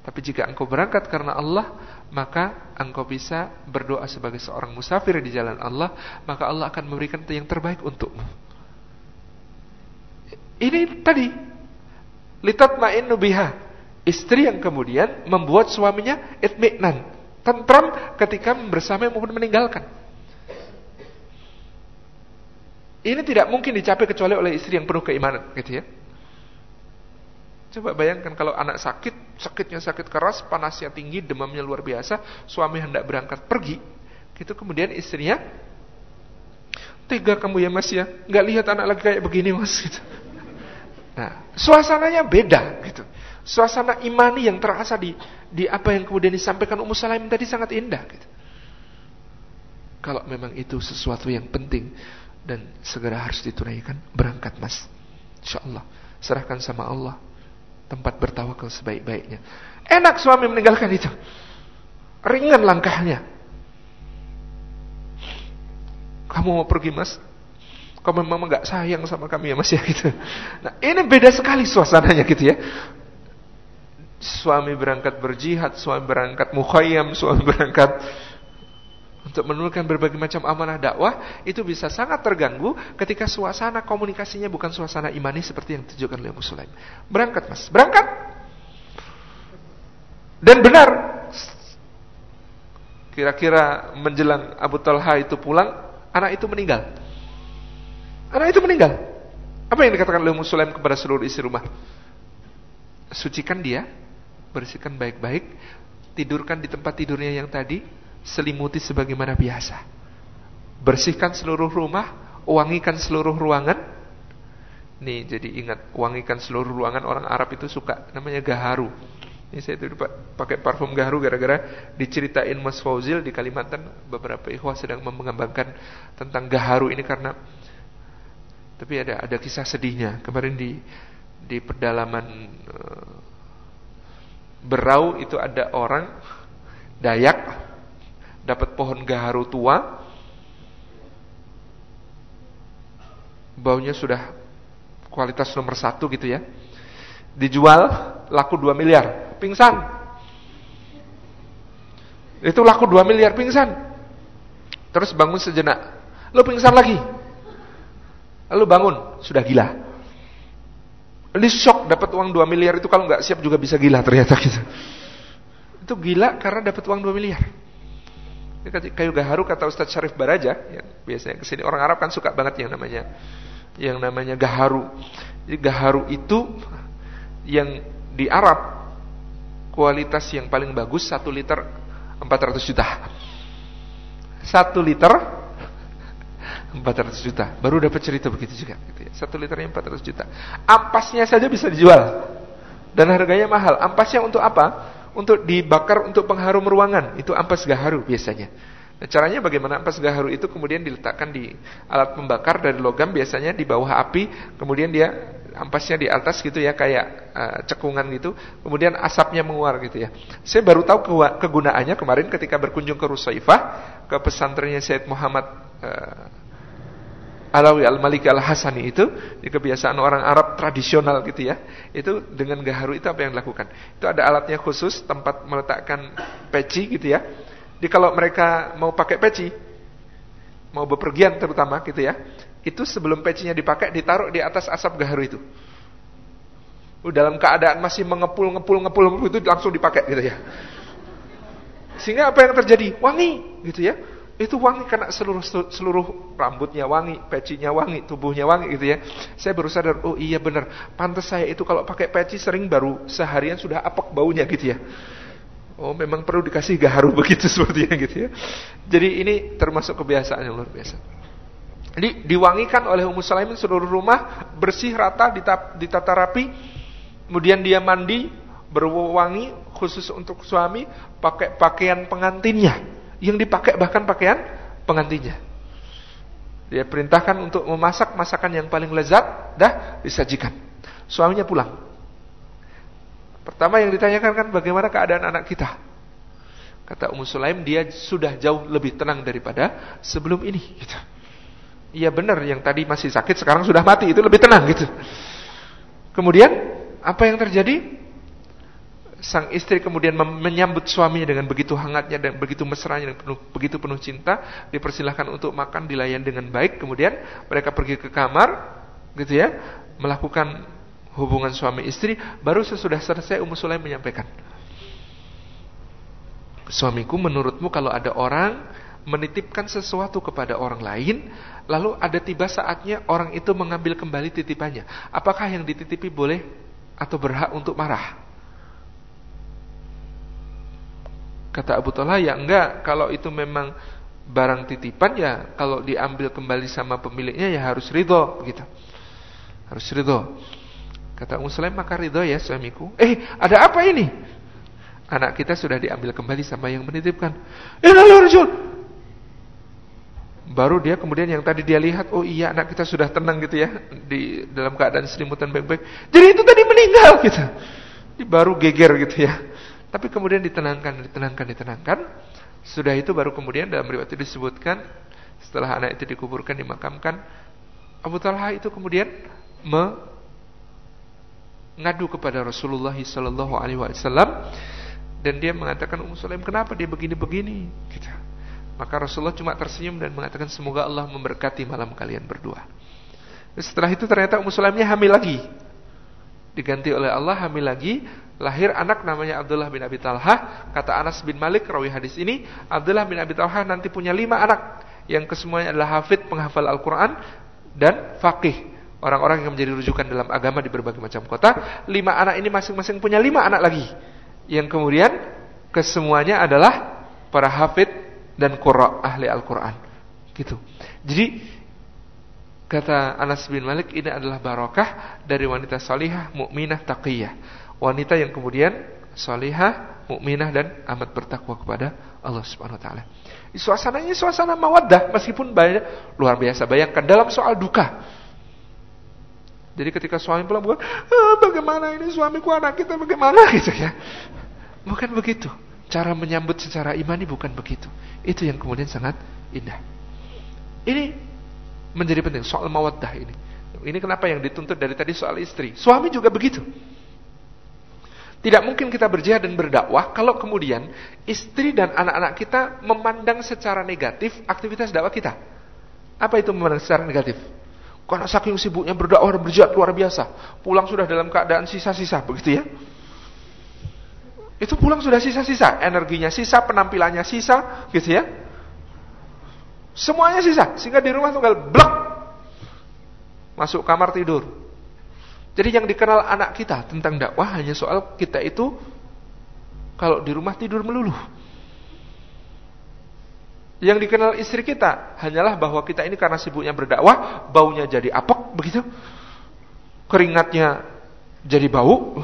Tapi jika engkau berangkat karena Allah, maka engkau bisa berdoa sebagai seorang musafir di jalan Allah, maka Allah akan memberikan yang terbaik untukmu. Ini tadi litat ma'in biha. Istri yang kemudian membuat suaminya itminan, tentram ketika bersama maupun meninggalkan. Ini tidak mungkin dicapai kecuali oleh istri yang penuh keimanan, gitu ya. Coba bayangkan kalau anak sakit, sakitnya sakit keras, panasnya tinggi, demamnya luar biasa, suami hendak berangkat pergi, gitu kemudian istrinya, tega kamu ya mas ya, nggak lihat anak lagi kayak begini mas, gitu. Nah, suasananya beda, gitu. Suasana imani yang terasa di di apa yang kemudian disampaikan Ummu Salam tadi sangat indah, gitu. Kalau memang itu sesuatu yang penting dan segera harus ditunaikan, berangkat mas, insya Allah, serahkan sama Allah tempat bertawakal sebaik-baiknya. Enak suami meninggalkan itu. Ringan langkahnya. Kamu mau pergi mas? Kamu memang nggak sayang sama kami ya mas ya gitu. Nah ini beda sekali suasananya gitu ya. Suami berangkat berjihad, suami berangkat mukhayyam, suami berangkat untuk menurunkan berbagai macam amanah dakwah itu bisa sangat terganggu ketika suasana komunikasinya bukan suasana imani seperti yang ditunjukkan oleh Muslim. Berangkat mas, berangkat. Dan benar, kira-kira menjelang Abu Talha itu pulang, anak itu meninggal. Anak itu meninggal. Apa yang dikatakan oleh Muslim kepada seluruh isi rumah? Sucikan dia, bersihkan baik-baik, tidurkan di tempat tidurnya yang tadi, selimuti sebagaimana biasa. Bersihkan seluruh rumah, wangikan seluruh ruangan. Nih, jadi ingat, wangikan seluruh ruangan orang Arab itu suka namanya gaharu. Ini saya itu pakai parfum gaharu gara-gara diceritain Mas Fauzil di Kalimantan beberapa ikhwah sedang mengembangkan tentang gaharu ini karena tapi ada ada kisah sedihnya kemarin di di pedalaman uh, Berau itu ada orang Dayak dapat pohon gaharu tua, baunya sudah kualitas nomor satu gitu ya, dijual laku 2 miliar, pingsan. Itu laku 2 miliar, pingsan. Terus bangun sejenak, lu pingsan lagi. Lalu bangun, sudah gila. Ini shock dapat uang 2 miliar itu kalau nggak siap juga bisa gila ternyata gitu. Itu gila karena dapat uang 2 miliar kayu gaharu kata Ustadz Syarif Baraja yang biasanya ke sini orang Arab kan suka banget yang namanya yang namanya gaharu. Jadi gaharu itu yang di Arab kualitas yang paling bagus satu liter 400 juta. Satu liter 400 juta. Baru dapat cerita begitu juga. Gitu ya. Satu liternya 400 juta. Ampasnya saja bisa dijual. Dan harganya mahal. Ampasnya untuk apa? untuk dibakar untuk pengharum ruangan. Itu ampas gaharu biasanya. Nah, caranya bagaimana ampas gaharu itu kemudian diletakkan di alat pembakar dari logam biasanya di bawah api, kemudian dia ampasnya di atas gitu ya kayak uh, cekungan gitu, kemudian asapnya menguar gitu ya. Saya baru tahu kegunaannya kemarin ketika berkunjung ke Rusaifah ke pesantrennya Syed Muhammad uh, Alawi Al-Malik Al-Hasani itu di kebiasaan orang Arab tradisional gitu ya. Itu dengan gaharu itu apa yang dilakukan? Itu ada alatnya khusus tempat meletakkan peci gitu ya. Jadi kalau mereka mau pakai peci mau bepergian terutama gitu ya. Itu sebelum pecinya dipakai ditaruh di atas asap gaharu itu. Dalam keadaan masih mengepul ngepul ngepul itu langsung dipakai gitu ya. Sehingga apa yang terjadi? Wangi gitu ya itu wangi karena seluruh seluruh rambutnya wangi, pecinya wangi, tubuhnya wangi gitu ya. Saya baru sadar, oh iya benar. Pantas saya itu kalau pakai peci sering baru seharian sudah apek baunya gitu ya. Oh memang perlu dikasih gaharu begitu sepertinya gitu ya. Jadi ini termasuk kebiasaan yang luar biasa. Jadi diwangikan oleh Ummu Salaimin seluruh rumah bersih rata ditata rapi. Kemudian dia mandi berwangi khusus untuk suami pakai pakaian pengantinnya yang dipakai bahkan pakaian pengantinnya. Dia perintahkan untuk memasak masakan yang paling lezat, dah disajikan. Suaminya pulang. Pertama yang ditanyakan kan bagaimana keadaan anak kita. Kata Ummu Sulaim dia sudah jauh lebih tenang daripada sebelum ini. Gitu. Iya benar yang tadi masih sakit sekarang sudah mati itu lebih tenang gitu. Kemudian apa yang terjadi? Sang istri kemudian menyambut suaminya dengan begitu hangatnya dan begitu mesranya dan penuh, begitu penuh cinta, dipersilahkan untuk makan, dilayan dengan baik, kemudian mereka pergi ke kamar, gitu ya, melakukan hubungan suami istri, baru sesudah selesai Ummu Sulaim menyampaikan, suamiku menurutmu kalau ada orang menitipkan sesuatu kepada orang lain, lalu ada tiba saatnya orang itu mengambil kembali titipannya, apakah yang dititipi boleh atau berhak untuk marah? Kata Abu Talha, ya enggak, kalau itu memang barang titipan ya kalau diambil kembali sama pemiliknya ya harus ridho gitu. Harus ridho. Kata Ummu maka ridho ya suamiku. Eh, ada apa ini? Anak kita sudah diambil kembali sama yang menitipkan. Innalillahi Baru dia kemudian yang tadi dia lihat, oh iya anak kita sudah tenang gitu ya di dalam keadaan selimutan baik-baik. Jadi itu tadi meninggal gitu. Baru geger gitu ya. Tapi kemudian ditenangkan, ditenangkan, ditenangkan. Sudah itu baru kemudian dalam riwayat itu disebutkan setelah anak itu dikuburkan, dimakamkan, Abu Talha itu kemudian mengadu kepada Rasulullah sallallahu alaihi wasallam dan dia mengatakan Ummu Sulaim kenapa dia begini-begini gitu. Maka Rasulullah cuma tersenyum dan mengatakan semoga Allah memberkati malam kalian berdua. Setelah itu ternyata Ummu Sulaimnya hamil lagi. Diganti oleh Allah hamil lagi lahir anak namanya Abdullah bin Abi Talha. Kata Anas bin Malik rawi hadis ini, Abdullah bin Abi Talha nanti punya lima anak yang kesemuanya adalah hafid penghafal Al-Quran dan faqih. Orang-orang yang menjadi rujukan dalam agama di berbagai macam kota. Lima anak ini masing-masing punya lima anak lagi. Yang kemudian kesemuanya adalah para hafid dan qurra ahli Al-Quran. Gitu. Jadi kata Anas bin Malik ini adalah barokah dari wanita salihah, mukminah, taqiyah wanita yang kemudian salihah, mukminah dan amat bertakwa kepada Allah Subhanahu wa taala. Suasananya suasana mawaddah meskipun banyak luar biasa. Bayangkan dalam soal duka. Jadi ketika suami pulang bukan ah, bagaimana ini suamiku anak kita bagaimana gitu ya. Bukan begitu. Cara menyambut secara imani bukan begitu. Itu yang kemudian sangat indah. Ini menjadi penting soal mawaddah ini. Ini kenapa yang dituntut dari tadi soal istri. Suami juga begitu. Tidak mungkin kita berjihad dan berdakwah kalau kemudian istri dan anak-anak kita memandang secara negatif aktivitas dakwah kita. Apa itu memandang secara negatif? Karena saking sibuknya berdakwah berjihad luar biasa, pulang sudah dalam keadaan sisa-sisa, begitu ya? Itu pulang sudah sisa-sisa, energinya sisa, penampilannya sisa, gitu ya? Semuanya sisa, sehingga di rumah tinggal blok masuk kamar tidur, jadi yang dikenal anak kita tentang dakwah hanya soal kita itu kalau di rumah tidur melulu. Yang dikenal istri kita hanyalah bahwa kita ini karena sibuknya berdakwah, baunya jadi apok begitu. Keringatnya jadi bau,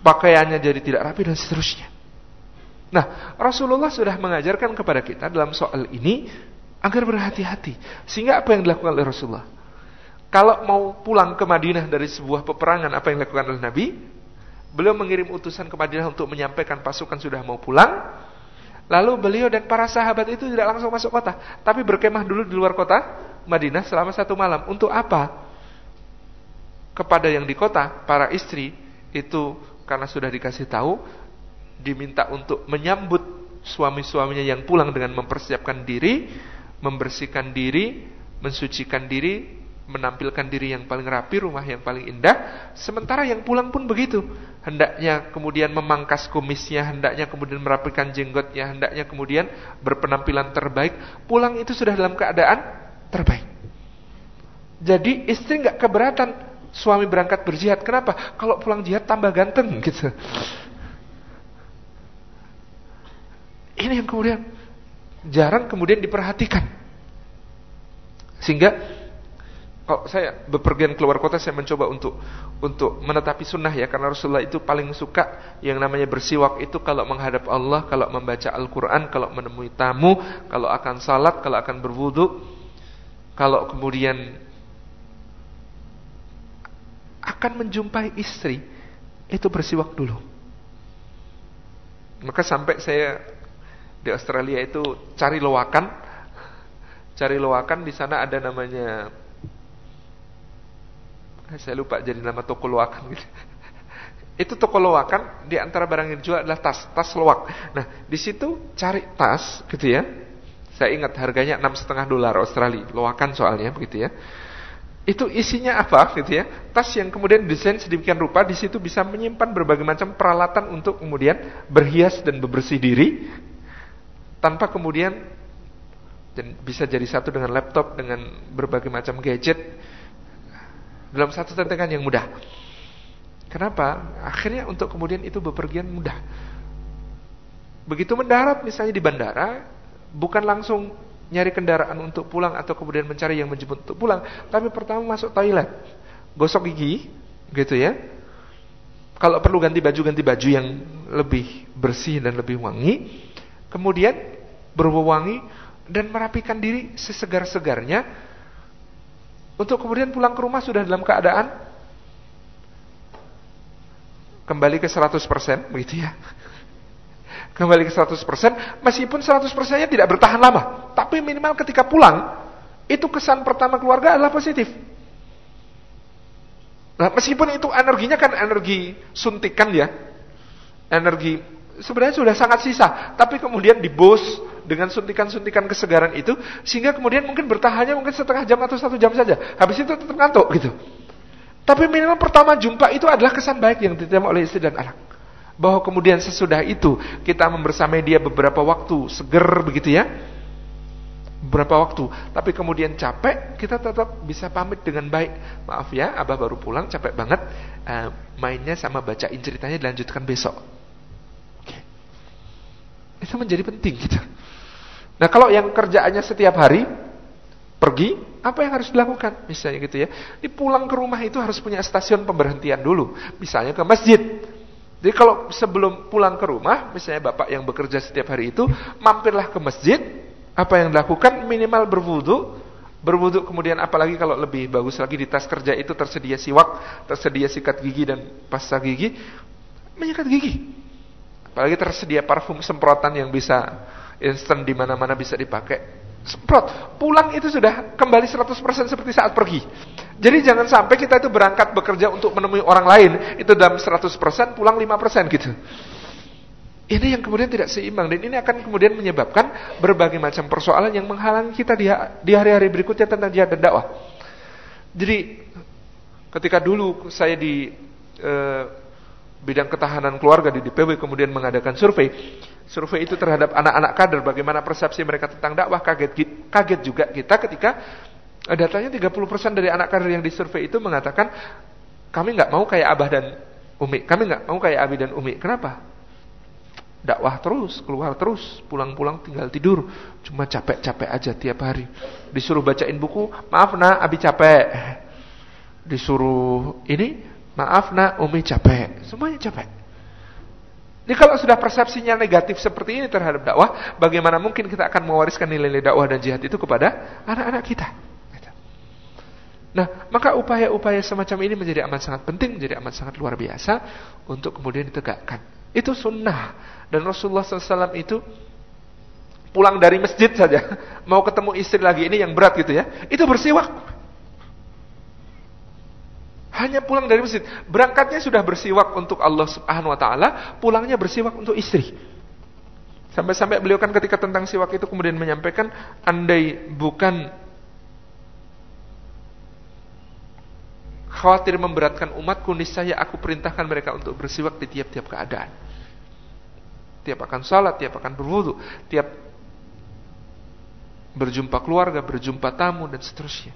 pakaiannya jadi tidak rapi dan seterusnya. Nah, Rasulullah sudah mengajarkan kepada kita dalam soal ini agar berhati-hati. Sehingga apa yang dilakukan oleh Rasulullah? Kalau mau pulang ke Madinah dari sebuah peperangan, apa yang dilakukan oleh Nabi? Beliau mengirim utusan ke Madinah untuk menyampaikan pasukan sudah mau pulang. Lalu beliau dan para sahabat itu tidak langsung masuk kota, tapi berkemah dulu di luar kota Madinah selama satu malam. Untuk apa? Kepada yang di kota, para istri itu karena sudah dikasih tahu, diminta untuk menyambut suami-suaminya yang pulang dengan mempersiapkan diri, membersihkan diri, mensucikan diri, menampilkan diri yang paling rapi, rumah yang paling indah. Sementara yang pulang pun begitu. Hendaknya kemudian memangkas kumisnya, hendaknya kemudian merapikan jenggotnya, hendaknya kemudian berpenampilan terbaik. Pulang itu sudah dalam keadaan terbaik. Jadi istri nggak keberatan suami berangkat berjihad. Kenapa? Kalau pulang jihad tambah ganteng gitu. Ini yang kemudian jarang kemudian diperhatikan. Sehingga kalau saya bepergian keluar kota saya mencoba untuk untuk menetapi sunnah ya. Karena Rasulullah itu paling suka yang namanya bersiwak itu kalau menghadap Allah, kalau membaca Al-Qur'an, kalau menemui tamu, kalau akan salat, kalau akan berwudu, kalau kemudian akan menjumpai istri itu bersiwak dulu. Maka sampai saya di Australia itu cari loakan, cari loakan di sana ada namanya saya lupa jadi nama toko loakan gitu. Itu toko loakan di antara barang yang dijual adalah tas, tas loak. Nah, di situ cari tas gitu ya. Saya ingat harganya enam setengah dolar Australia, loakan soalnya begitu ya. Itu isinya apa gitu ya? Tas yang kemudian desain sedemikian rupa di situ bisa menyimpan berbagai macam peralatan untuk kemudian berhias dan bebersih diri tanpa kemudian dan bisa jadi satu dengan laptop dengan berbagai macam gadget dalam satu tentengan yang mudah. Kenapa? Akhirnya untuk kemudian itu bepergian mudah. Begitu mendarat misalnya di bandara, bukan langsung nyari kendaraan untuk pulang atau kemudian mencari yang menjemput untuk pulang, tapi pertama masuk toilet, gosok gigi, gitu ya. Kalau perlu ganti baju ganti baju yang lebih bersih dan lebih wangi, kemudian berwangi dan merapikan diri sesegar-segarnya untuk kemudian pulang ke rumah sudah dalam keadaan kembali ke 100% begitu ya. Kembali ke 100% meskipun 100%-nya tidak bertahan lama, tapi minimal ketika pulang itu kesan pertama keluarga adalah positif. Nah, meskipun itu energinya kan energi suntikan ya. Energi sebenarnya sudah sangat sisa, tapi kemudian dibos dengan suntikan-suntikan kesegaran itu, sehingga kemudian mungkin bertahannya mungkin setengah jam atau satu jam saja. Habis itu tetap ngantuk gitu. Tapi minimal pertama jumpa itu adalah kesan baik yang diterima oleh istri dan anak. Bahwa kemudian sesudah itu kita membersamai dia beberapa waktu, seger begitu ya. Beberapa waktu, tapi kemudian capek, kita tetap bisa pamit dengan baik. Maaf ya, abah baru pulang, capek banget. Uh, mainnya sama bacain ceritanya dilanjutkan besok itu menjadi penting gitu. Nah kalau yang kerjaannya setiap hari pergi, apa yang harus dilakukan? Misalnya gitu ya. Di pulang ke rumah itu harus punya stasiun pemberhentian dulu. Misalnya ke masjid. Jadi kalau sebelum pulang ke rumah, misalnya bapak yang bekerja setiap hari itu, mampirlah ke masjid. Apa yang dilakukan? Minimal berwudu. Berwudu kemudian apalagi kalau lebih bagus lagi di tas kerja itu tersedia siwak, tersedia sikat gigi dan pasta gigi. Menyikat gigi. Apalagi tersedia parfum semprotan yang bisa instan di mana-mana bisa dipakai. Semprot. Pulang itu sudah kembali 100% seperti saat pergi. Jadi jangan sampai kita itu berangkat bekerja untuk menemui orang lain, itu dalam 100%, pulang 5% gitu. Ini yang kemudian tidak seimbang dan ini akan kemudian menyebabkan berbagai macam persoalan yang menghalangi kita di hari-hari berikutnya tentang jihad dan dakwah. Jadi ketika dulu saya di eh, bidang ketahanan keluarga di DPW kemudian mengadakan survei. Survei itu terhadap anak-anak kader bagaimana persepsi mereka tentang dakwah kaget kaget juga kita ketika datanya 30% dari anak kader yang disurvei itu mengatakan kami nggak mau kayak Abah dan Umi, kami nggak mau kayak Abi dan Umi. Kenapa? Dakwah terus, keluar terus, pulang-pulang tinggal tidur, cuma capek-capek aja tiap hari. Disuruh bacain buku, maaf nak, Abi capek. Disuruh ini, Maaf nak, Umi capek. Semuanya capek. Ini kalau sudah persepsinya negatif seperti ini terhadap dakwah, bagaimana mungkin kita akan mewariskan nilai-nilai dakwah dan jihad itu kepada anak-anak kita? Gitu. Nah, maka upaya-upaya semacam ini menjadi amat sangat penting, menjadi amat sangat luar biasa untuk kemudian ditegakkan. Itu sunnah. Dan Rasulullah SAW itu pulang dari masjid saja, mau ketemu istri lagi ini yang berat gitu ya, itu bersiwak. Hanya pulang dari masjid. Berangkatnya sudah bersiwak untuk Allah Subhanahu wa taala, pulangnya bersiwak untuk istri. Sampai-sampai beliau kan ketika tentang siwak itu kemudian menyampaikan andai bukan khawatir memberatkan umatku niscaya aku perintahkan mereka untuk bersiwak di tiap-tiap keadaan. Tiap akan salat, tiap akan berwudu, tiap berjumpa keluarga, berjumpa tamu dan seterusnya.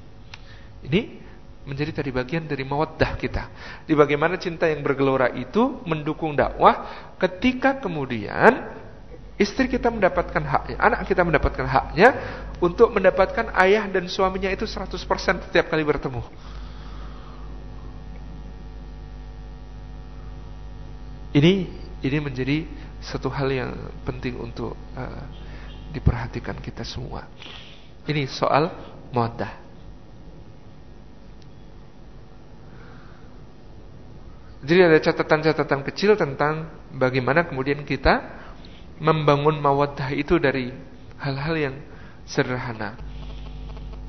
Ini menjadi tadi bagian dari mawaddah kita. Di bagaimana cinta yang bergelora itu mendukung dakwah ketika kemudian Istri kita mendapatkan haknya, anak kita mendapatkan haknya untuk mendapatkan ayah dan suaminya itu 100% setiap kali bertemu. Ini ini menjadi satu hal yang penting untuk uh, diperhatikan kita semua. Ini soal modah. Jadi ada catatan-catatan kecil tentang bagaimana kemudian kita membangun mawaddah itu dari hal-hal yang sederhana.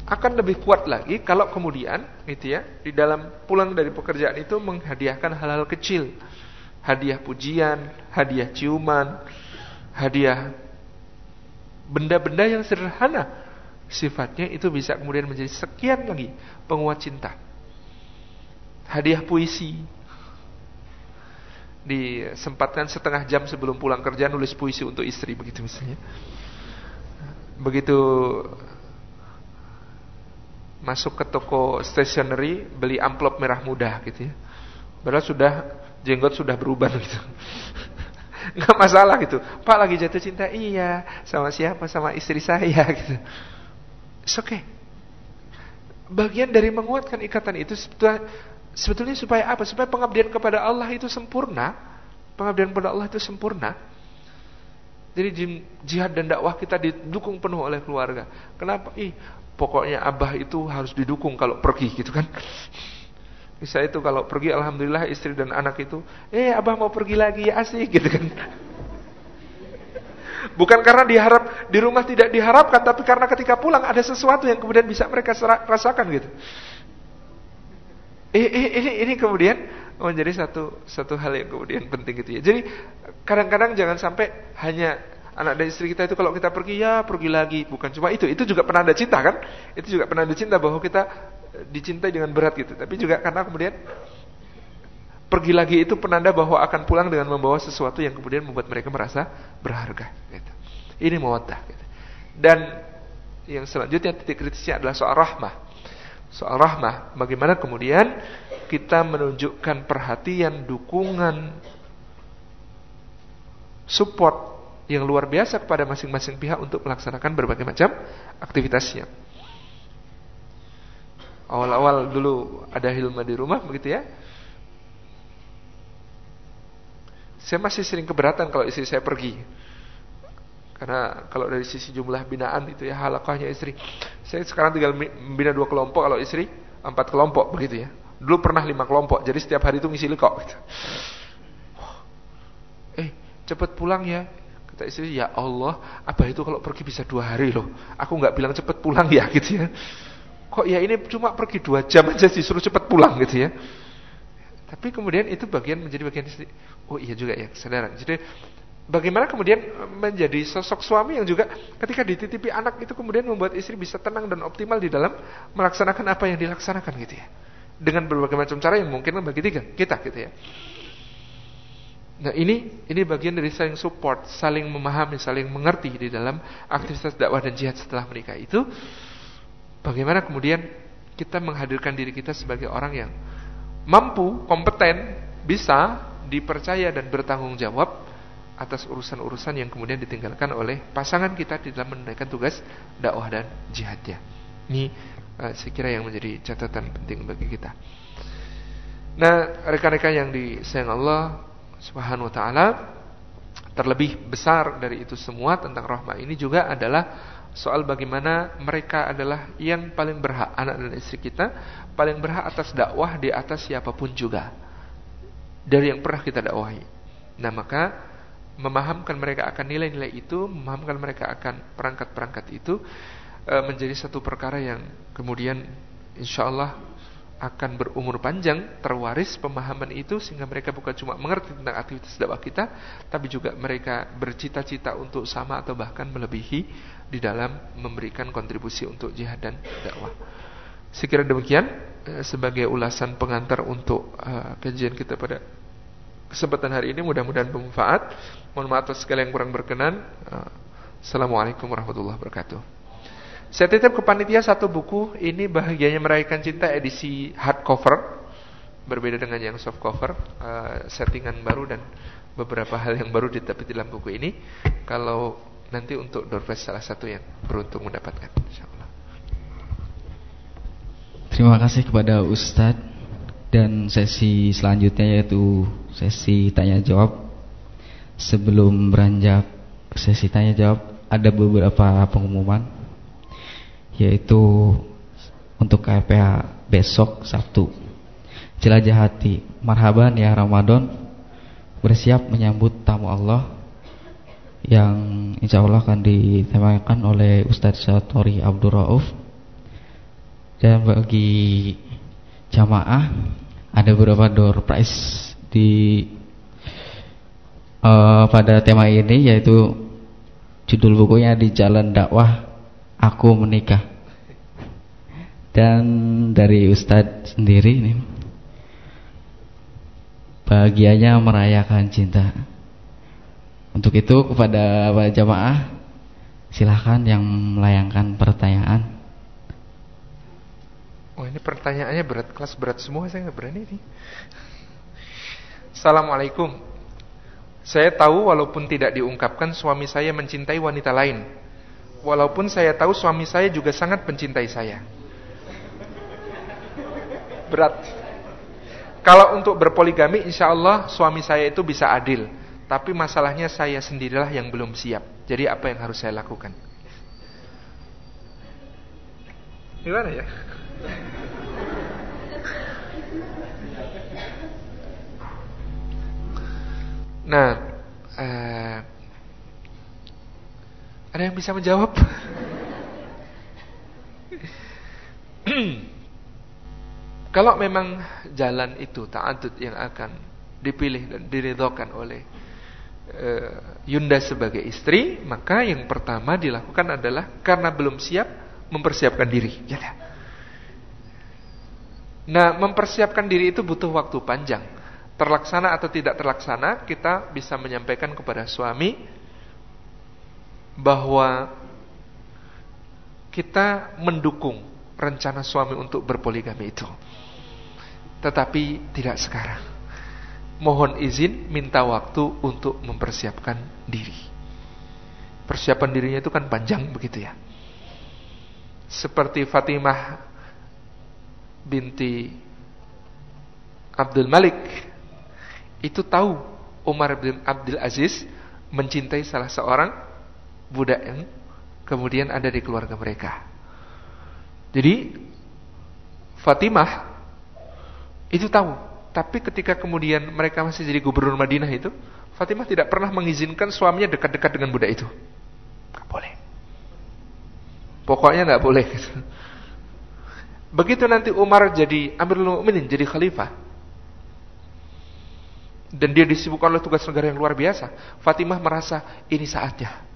Akan lebih kuat lagi kalau kemudian gitu ya, di dalam pulang dari pekerjaan itu menghadiahkan hal-hal kecil. Hadiah pujian, hadiah ciuman, hadiah benda-benda yang sederhana. Sifatnya itu bisa kemudian menjadi sekian lagi penguat cinta. Hadiah puisi, disempatkan setengah jam sebelum pulang kerja nulis puisi untuk istri begitu misalnya. Begitu masuk ke toko stationery beli amplop merah muda gitu ya. Padahal sudah jenggot sudah berubah gitu. Nggak masalah gitu. Pak lagi jatuh cinta, iya. Sama siapa? Sama istri saya gitu. It's okay. Bagian dari menguatkan ikatan itu sebetulnya Sebetulnya supaya apa? Supaya pengabdian kepada Allah itu sempurna. Pengabdian kepada Allah itu sempurna. Jadi jihad dan dakwah kita didukung penuh oleh keluarga. Kenapa? Ih, pokoknya abah itu harus didukung kalau pergi gitu kan. Bisa itu kalau pergi alhamdulillah istri dan anak itu, eh abah mau pergi lagi ya asik gitu kan. Bukan karena diharap di rumah tidak diharapkan, tapi karena ketika pulang ada sesuatu yang kemudian bisa mereka rasakan gitu. Ini, ini kemudian menjadi satu satu hal yang kemudian penting gitu ya. Jadi kadang-kadang jangan sampai hanya anak dan istri kita itu kalau kita pergi ya pergi lagi, bukan cuma itu. Itu juga penanda cinta kan? Itu juga penanda cinta bahwa kita eh, dicintai dengan berat gitu. Tapi juga karena kemudian pergi lagi itu penanda bahwa akan pulang dengan membawa sesuatu yang kemudian membuat mereka merasa berharga. Gitu. Ini mawaddah. Gitu. Dan yang selanjutnya titik kritisnya adalah soal rahmah soal rahmah. Bagaimana kemudian kita menunjukkan perhatian, dukungan, support yang luar biasa kepada masing-masing pihak untuk melaksanakan berbagai macam aktivitasnya. Awal-awal dulu ada Hilma di rumah begitu ya. Saya masih sering keberatan kalau istri saya pergi. Karena kalau dari sisi jumlah binaan itu ya halakahnya istri. Saya sekarang tinggal membina dua kelompok kalau istri empat kelompok begitu ya. Dulu pernah lima kelompok, jadi setiap hari itu ngisi kok. Gitu. Eh, cepat pulang ya. Kata istri, ya Allah, apa itu kalau pergi bisa dua hari loh. Aku nggak bilang cepat pulang ya gitu ya. Kok ya ini cuma pergi dua jam aja disuruh cepat pulang gitu ya. Tapi kemudian itu bagian menjadi bagian istri. Oh iya juga ya, kesadaran. Jadi Bagaimana kemudian menjadi sosok suami yang juga ketika dititipi anak itu kemudian membuat istri bisa tenang dan optimal di dalam melaksanakan apa yang dilaksanakan gitu ya. Dengan berbagai macam cara yang mungkin bagi tiga kita gitu ya. Nah ini ini bagian dari saling support, saling memahami, saling mengerti di dalam aktivitas dakwah dan jihad setelah menikah itu. Bagaimana kemudian kita menghadirkan diri kita sebagai orang yang mampu, kompeten, bisa dipercaya dan bertanggung jawab atas urusan-urusan yang kemudian ditinggalkan oleh pasangan kita di dalam menunaikan tugas dakwah dan jihadnya. Ini uh, saya kira yang menjadi catatan penting bagi kita. Nah, rekan-rekan yang disayang Allah Subhanahu wa taala, terlebih besar dari itu semua tentang rahmah ini juga adalah soal bagaimana mereka adalah yang paling berhak anak dan istri kita, paling berhak atas dakwah di atas siapa pun juga dari yang pernah kita dakwahi. Nah, maka memahamkan mereka akan nilai-nilai itu, memahamkan mereka akan perangkat-perangkat itu e, menjadi satu perkara yang kemudian insya Allah akan berumur panjang terwaris pemahaman itu sehingga mereka bukan cuma mengerti tentang aktivitas dakwah kita tapi juga mereka bercita-cita untuk sama atau bahkan melebihi di dalam memberikan kontribusi untuk jihad dan dakwah. Sekira demikian e, sebagai ulasan pengantar untuk uh, kajian kita pada kesempatan hari ini mudah-mudahan bermanfaat. Mohon maaf atas segala yang kurang berkenan. Uh, Assalamualaikum warahmatullahi wabarakatuh. Saya titip ke panitia satu buku ini bahagianya merayakan cinta edisi hardcover berbeda dengan yang soft cover, uh, settingan baru dan beberapa hal yang baru tapi dalam buku ini. Kalau nanti untuk doorpress salah satu yang beruntung mendapatkan, insyaallah. Terima kasih kepada Ustadz dan sesi selanjutnya yaitu sesi tanya jawab. Sebelum beranjak sesi tanya jawab, ada beberapa pengumuman yaitu untuk KPA besok Sabtu. Jelajah hati, marhaban ya Ramadan. Bersiap menyambut tamu Allah yang insya Allah akan ditemakan oleh Ustadz Satori Abdul Rauf dan bagi jamaah ada beberapa door prize di uh, pada tema ini yaitu judul bukunya di Jalan Dakwah Aku Menikah. Dan dari Ustadz sendiri ini bahagianya merayakan cinta. Untuk itu kepada jamaah silahkan yang melayangkan pertanyaan Oh ini pertanyaannya berat kelas berat semua saya nggak berani nih. Assalamualaikum. Saya tahu walaupun tidak diungkapkan suami saya mencintai wanita lain. Walaupun saya tahu suami saya juga sangat mencintai saya. Berat. Kalau untuk berpoligami insya Allah suami saya itu bisa adil. Tapi masalahnya saya sendirilah yang belum siap. Jadi apa yang harus saya lakukan? Gimana ya? Nah, uh, ada yang bisa menjawab? Kalau memang jalan itu ta'adud yang akan dipilih dan diridhokan oleh uh, Yunda sebagai istri, maka yang pertama dilakukan adalah karena belum siap mempersiapkan diri. Ya Nah, mempersiapkan diri itu butuh waktu panjang. Terlaksana atau tidak terlaksana, kita bisa menyampaikan kepada suami bahwa kita mendukung rencana suami untuk berpoligami itu. Tetapi tidak sekarang. Mohon izin minta waktu untuk mempersiapkan diri. Persiapan dirinya itu kan panjang begitu ya. Seperti Fatimah binti Abdul Malik itu tahu Umar bin Abdul Aziz mencintai salah seorang budak yang kemudian ada di keluarga mereka. Jadi Fatimah itu tahu, tapi ketika kemudian mereka masih jadi gubernur Madinah itu, Fatimah tidak pernah mengizinkan suaminya dekat-dekat dengan budak itu. Gak boleh. Pokoknya nggak boleh. Gitu. Begitu nanti Umar jadi Amirul Mukminin, jadi khalifah. Dan dia disibukkan oleh tugas negara yang luar biasa. Fatimah merasa ini saatnya.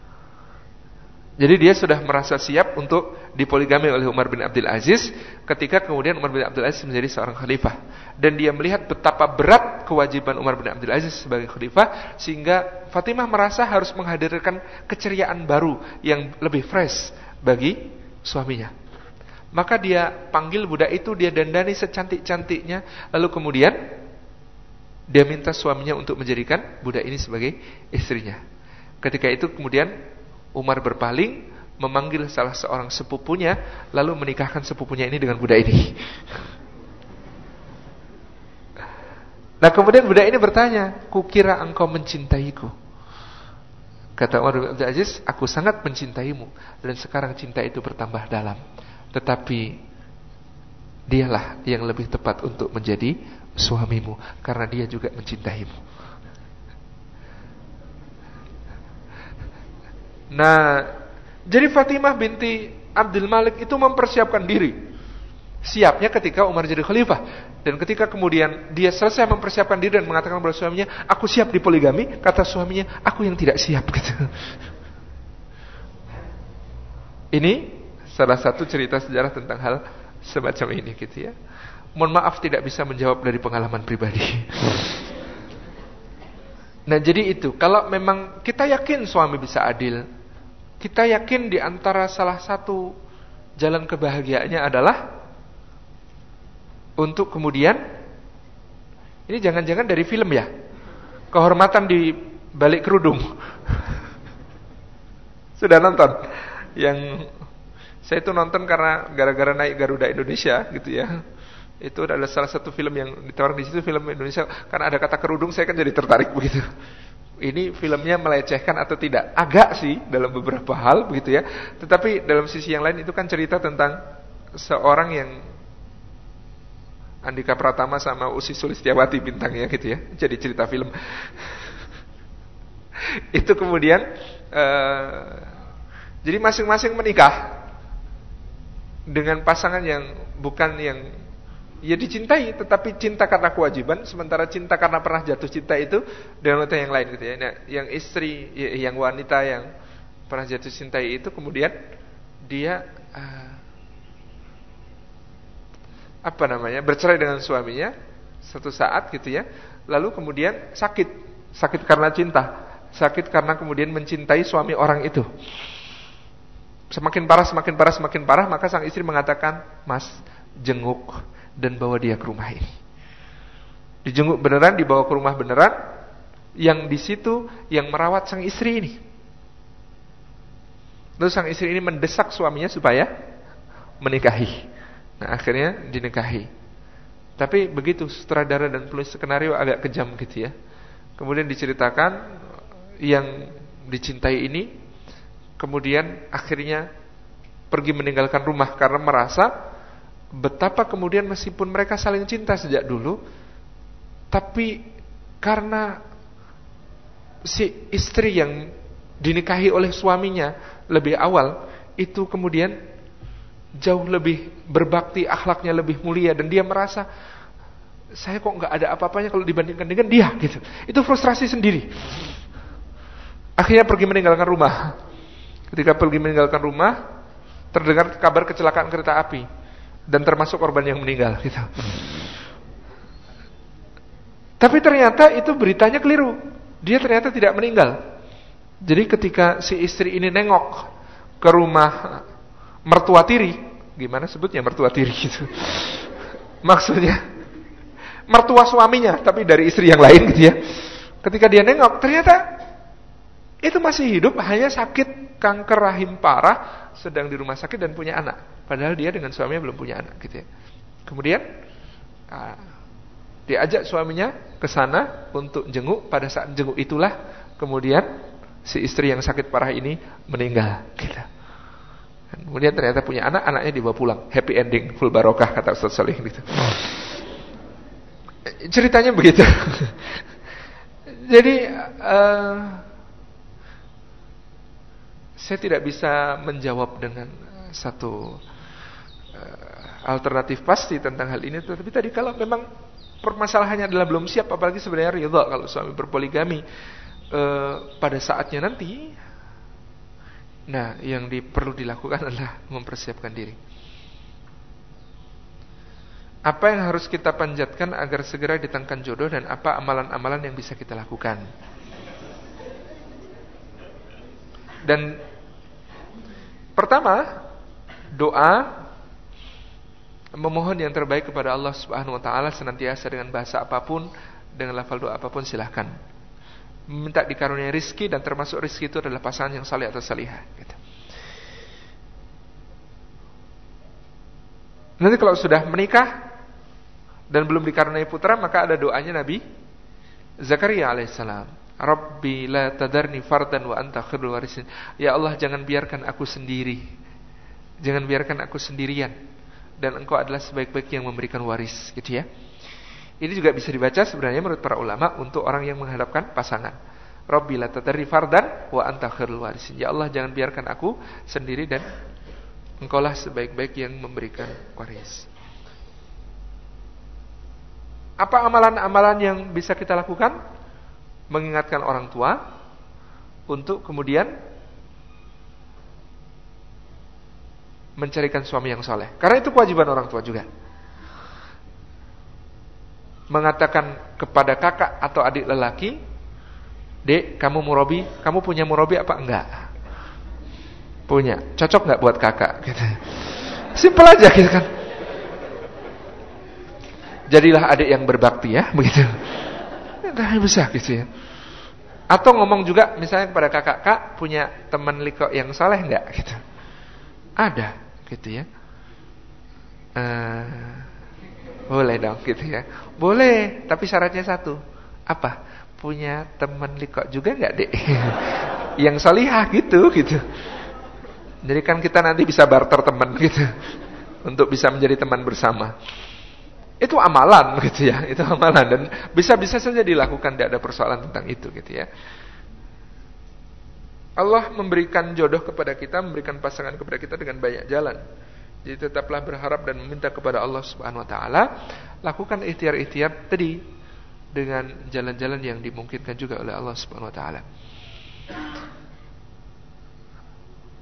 Jadi dia sudah merasa siap untuk dipoligami oleh Umar bin Abdul Aziz ketika kemudian Umar bin Abdul Aziz menjadi seorang khalifah. Dan dia melihat betapa berat kewajiban Umar bin Abdul Aziz sebagai khalifah sehingga Fatimah merasa harus menghadirkan keceriaan baru yang lebih fresh bagi suaminya. Maka dia panggil budak itu, dia dandani secantik-cantiknya, lalu kemudian dia minta suaminya untuk menjadikan budak ini sebagai istrinya. Ketika itu kemudian Umar berpaling, memanggil salah seorang sepupunya, lalu menikahkan sepupunya ini dengan budak ini. Nah kemudian budak ini bertanya, kukira engkau mencintaiku. Kata Umar bin Abdul Aziz, aku sangat mencintaimu dan sekarang cinta itu bertambah dalam. Tetapi dialah yang lebih tepat untuk menjadi suamimu karena dia juga mencintaimu. Nah, jadi Fatimah binti Abdul Malik itu mempersiapkan diri. Siapnya ketika Umar jadi khalifah dan ketika kemudian dia selesai mempersiapkan diri dan mengatakan kepada suaminya, "Aku siap di poligami," kata suaminya, "Aku yang tidak siap." gitu. Ini salah satu cerita sejarah tentang hal semacam ini gitu ya. Mohon maaf tidak bisa menjawab dari pengalaman pribadi. Nah jadi itu, kalau memang kita yakin suami bisa adil, kita yakin di antara salah satu jalan kebahagiaannya adalah untuk kemudian Ini jangan-jangan dari film ya? Kehormatan di balik kerudung. Sudah nonton? Yang saya itu nonton karena gara-gara naik Garuda Indonesia gitu ya. Itu adalah salah satu film yang ditawarin di situ film Indonesia karena ada kata kerudung saya kan jadi tertarik begitu. Ini filmnya melecehkan atau tidak? Agak sih dalam beberapa hal begitu ya. Tetapi dalam sisi yang lain itu kan cerita tentang seorang yang Andika Pratama sama Usi Sulistiawati bintangnya gitu ya. Jadi cerita film. itu kemudian uh, jadi masing-masing menikah dengan pasangan yang bukan yang ya dicintai tetapi cinta karena kewajiban sementara cinta karena pernah jatuh cinta itu dengan wanita yang lain gitu ya. Nah, yang istri ya, yang wanita yang pernah jatuh cinta itu kemudian dia uh, apa namanya bercerai dengan suaminya satu saat gitu ya. Lalu kemudian sakit sakit karena cinta sakit karena kemudian mencintai suami orang itu. Semakin parah, semakin parah, semakin parah, maka sang istri mengatakan, Mas, jenguk dan bawa dia ke rumah ini. Dijenguk beneran, dibawa ke rumah beneran, yang di situ yang merawat sang istri ini. Lalu sang istri ini mendesak suaminya supaya menikahi. Nah akhirnya dinikahi. Tapi begitu sutradara dan penulis skenario agak kejam gitu ya. Kemudian diceritakan yang dicintai ini kemudian akhirnya pergi meninggalkan rumah karena merasa betapa kemudian meskipun mereka saling cinta sejak dulu tapi karena si istri yang dinikahi oleh suaminya lebih awal itu kemudian jauh lebih berbakti akhlaknya lebih mulia dan dia merasa saya kok nggak ada apa-apanya kalau dibandingkan dengan dia gitu. Itu frustrasi sendiri. Akhirnya pergi meninggalkan rumah. Ketika pergi meninggalkan rumah, terdengar kabar kecelakaan kereta api dan termasuk korban yang meninggal gitu. Tapi ternyata itu beritanya keliru. Dia ternyata tidak meninggal. Jadi ketika si istri ini nengok ke rumah mertua tiri, gimana sebutnya mertua tiri gitu. Maksudnya mertua suaminya tapi dari istri yang lain gitu ya. Ketika dia nengok ternyata itu masih hidup hanya sakit kanker rahim parah sedang di rumah sakit dan punya anak. Padahal dia dengan suaminya belum punya anak gitu ya. Kemudian uh, diajak suaminya ke sana untuk jenguk. Pada saat jenguk itulah kemudian si istri yang sakit parah ini meninggal gitu. kemudian ternyata punya anak anaknya dibawa pulang. Happy ending full barokah kata Ustaz Salih gitu. Ceritanya begitu. Jadi uh, saya tidak bisa menjawab dengan satu uh, alternatif pasti tentang hal ini. Tetapi tadi kalau memang permasalahannya adalah belum siap apalagi sebenarnya ridha kalau suami berpoligami uh, pada saatnya nanti nah yang di, perlu dilakukan adalah mempersiapkan diri. Apa yang harus kita panjatkan agar segera ditangkan jodoh dan apa amalan-amalan yang bisa kita lakukan dan Pertama, doa memohon yang terbaik kepada Allah Subhanahu wa taala senantiasa dengan bahasa apa pun, dengan lafal doa apa pun silahkan. Minta dikaruniai rizki dan termasuk rizki itu adalah pasangan yang saleh atau salihah gitu. Nanti kalau sudah menikah dan belum dikaruniai putra maka ada doanya Nabi Zakaria alaihissalam. Rabbi la tadarni fardan wa anta khairul warisin. Ya Allah jangan biarkan aku sendiri. Jangan biarkan aku sendirian dan engkau adalah sebaik-baik yang memberikan waris, gitu ya. Ini juga bisa dibaca sebenarnya menurut para ulama untuk orang yang menghadapkan pasangan. Rabbi la tadarni fardan wa anta khairul warisin. Ya Allah jangan biarkan aku sendiri dan engkaulah sebaik-baik yang memberikan waris. Apa amalan-amalan yang bisa kita lakukan? Mengingatkan orang tua untuk kemudian mencarikan suami yang soleh. Karena itu kewajiban orang tua juga. Mengatakan kepada kakak atau adik lelaki, Dek, kamu murobi, kamu punya murobi apa enggak? Punya. Cocok enggak buat kakak? Gitu. Simpel aja gitu kan. jadilah adik yang berbakti ya, begitu. Nah, bisa gitu ya. Atau ngomong juga misalnya kepada kakak, kak punya teman liko yang saleh nggak gitu. Ada gitu ya. Uh, boleh dong gitu ya. Boleh, tapi syaratnya satu. Apa? Punya teman liko juga nggak dek? yang solihah gitu gitu. Jadi kan kita nanti bisa barter teman gitu untuk bisa menjadi teman bersama. Itu amalan gitu ya, itu amalan dan bisa-bisa saja dilakukan tidak ada persoalan tentang itu gitu ya. Allah memberikan jodoh kepada kita, memberikan pasangan kepada kita dengan banyak jalan. Jadi tetaplah berharap dan meminta kepada Allah Subhanahu wa taala, lakukan ikhtiar-ikhtiar tadi dengan jalan-jalan yang dimungkinkan juga oleh Allah Subhanahu wa taala.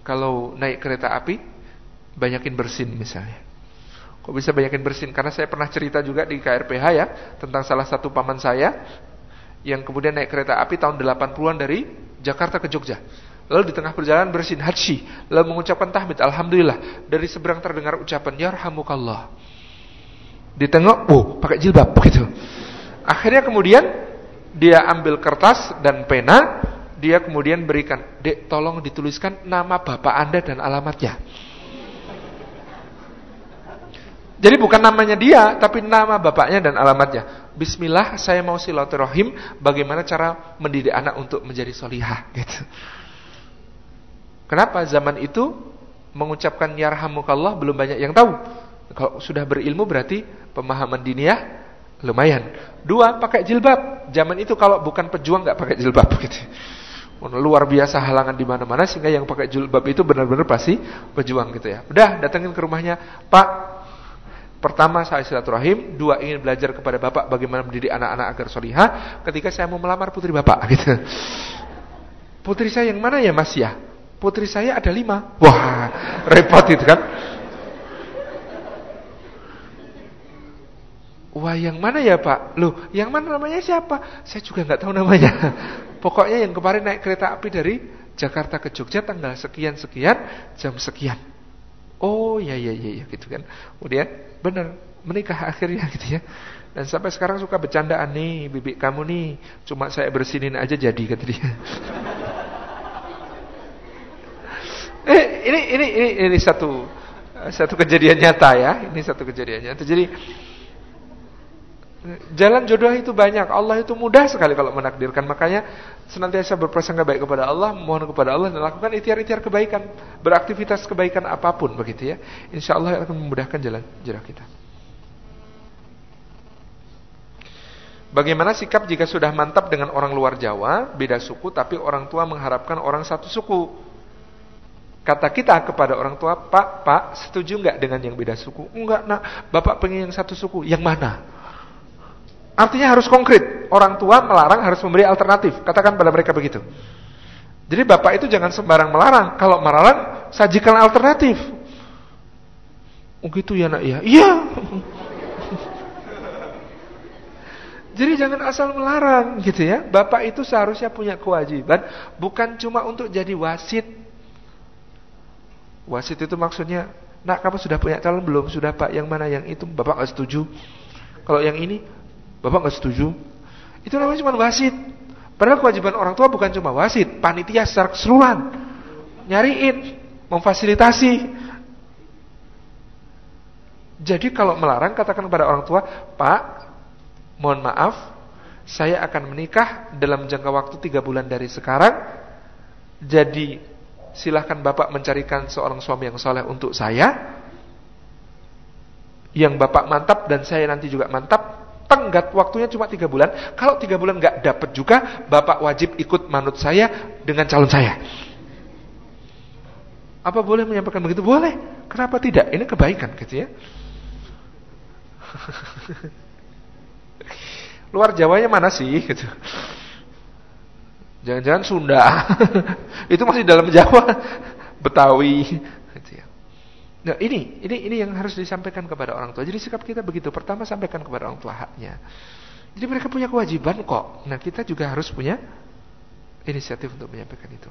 Kalau naik kereta api, banyakin bersin misalnya. Kok bisa banyakin bersin? Karena saya pernah cerita juga di KRPH ya tentang salah satu paman saya yang kemudian naik kereta api tahun 80-an dari Jakarta ke Jogja. Lalu di tengah perjalanan bersin haji, lalu mengucapkan tahmid, alhamdulillah. Dari seberang terdengar ucapan yarhamukallah. Di tengah, oh, pakai jilbab begitu. Akhirnya kemudian dia ambil kertas dan pena, dia kemudian berikan, "Dek, tolong dituliskan nama bapak Anda dan alamatnya." Jadi bukan namanya dia, tapi nama bapaknya dan alamatnya. Bismillah, saya mau silaturahim. Bagaimana cara mendidik anak untuk menjadi solihah? Gitu. Kenapa zaman itu mengucapkan yarhamukallah belum banyak yang tahu. Kalau sudah berilmu berarti pemahaman diniyah lumayan. Dua, pakai jilbab. Zaman itu kalau bukan pejuang nggak pakai jilbab gitu. Luar biasa halangan di mana-mana sehingga yang pakai jilbab itu benar-benar pasti pejuang gitu ya. Udah datengin ke rumahnya, Pak, Pertama saya silaturahim, dua ingin belajar kepada bapak bagaimana mendidik anak-anak agar solihah. Ketika saya mau melamar putri bapak, gitu. Putri saya yang mana ya mas ya? Putri saya ada lima. Wah, repot itu kan. Wah yang mana ya pak? Loh yang mana namanya siapa? Saya juga nggak tahu namanya. Pokoknya yang kemarin naik kereta api dari Jakarta ke Jogja tanggal sekian-sekian jam sekian. Oh ya ya ya, ya gitu kan. Kemudian benar menikah akhirnya gitu ya. Dan sampai sekarang suka bercandaan nih, bibik kamu nih, cuma saya bersinin aja jadi kata dia. eh, ini ini ini ini satu satu kejadian nyata ya, ini satu kejadian nyata. Jadi Jalan jodoh itu banyak. Allah itu mudah sekali kalau menakdirkan. Makanya senantiasa berprasangka baik kepada Allah, mohon kepada Allah dan lakukan ikhtiar-ikhtiar kebaikan, beraktivitas kebaikan apa pun begitu ya. Insya Allah akan memudahkan jalan jodoh kita. Bagaimana sikap jika sudah mantap dengan orang luar Jawa, beda suku, tapi orang tua mengharapkan orang satu suku? Kata kita kepada orang tua, Pak, Pak, setuju nggak dengan yang beda suku? Enggak, nak. Bapak pengen yang satu suku. Yang mana? Artinya harus konkret. Orang tua melarang harus memberi alternatif. Katakan pada mereka begitu. Jadi bapak itu jangan sembarang melarang. Kalau melarang, sajikan alternatif. Oh gitu ya nak ya. Iya. Jadi jangan asal melarang gitu ya. Bapak itu seharusnya punya kewajiban bukan cuma untuk jadi wasit. Wasit itu maksudnya, nak kamu sudah punya calon belum? Sudah pak, yang mana yang itu? Bapak nggak setuju. Kalau yang ini, Bapak nggak setuju? Itu namanya cuma wasit. Padahal kewajiban orang tua bukan cuma wasit, panitia secara keseluruhan. Nyariin, memfasilitasi. Jadi kalau melarang katakan kepada orang tua, Pak, mohon maaf, saya akan menikah dalam jangka waktu tiga bulan dari sekarang. Jadi silahkan Bapak mencarikan seorang suami yang soleh untuk saya. Yang Bapak mantap dan saya nanti juga mantap tenggat waktunya cuma tiga bulan. Kalau tiga bulan nggak dapat juga, bapak wajib ikut manut saya dengan calon saya. Apa boleh menyampaikan begitu? Boleh. Kenapa tidak? Ini kebaikan, gitu ya. Luar Jawanya mana sih? Gitu. Jangan-jangan Sunda. Itu masih dalam Jawa. Betawi. Nah, ini ini ini yang harus disampaikan kepada orang tua. Jadi sikap kita begitu. Pertama sampaikan kepada orang tua haknya. Jadi mereka punya kewajiban kok. Nah, kita juga harus punya inisiatif untuk menyampaikan itu.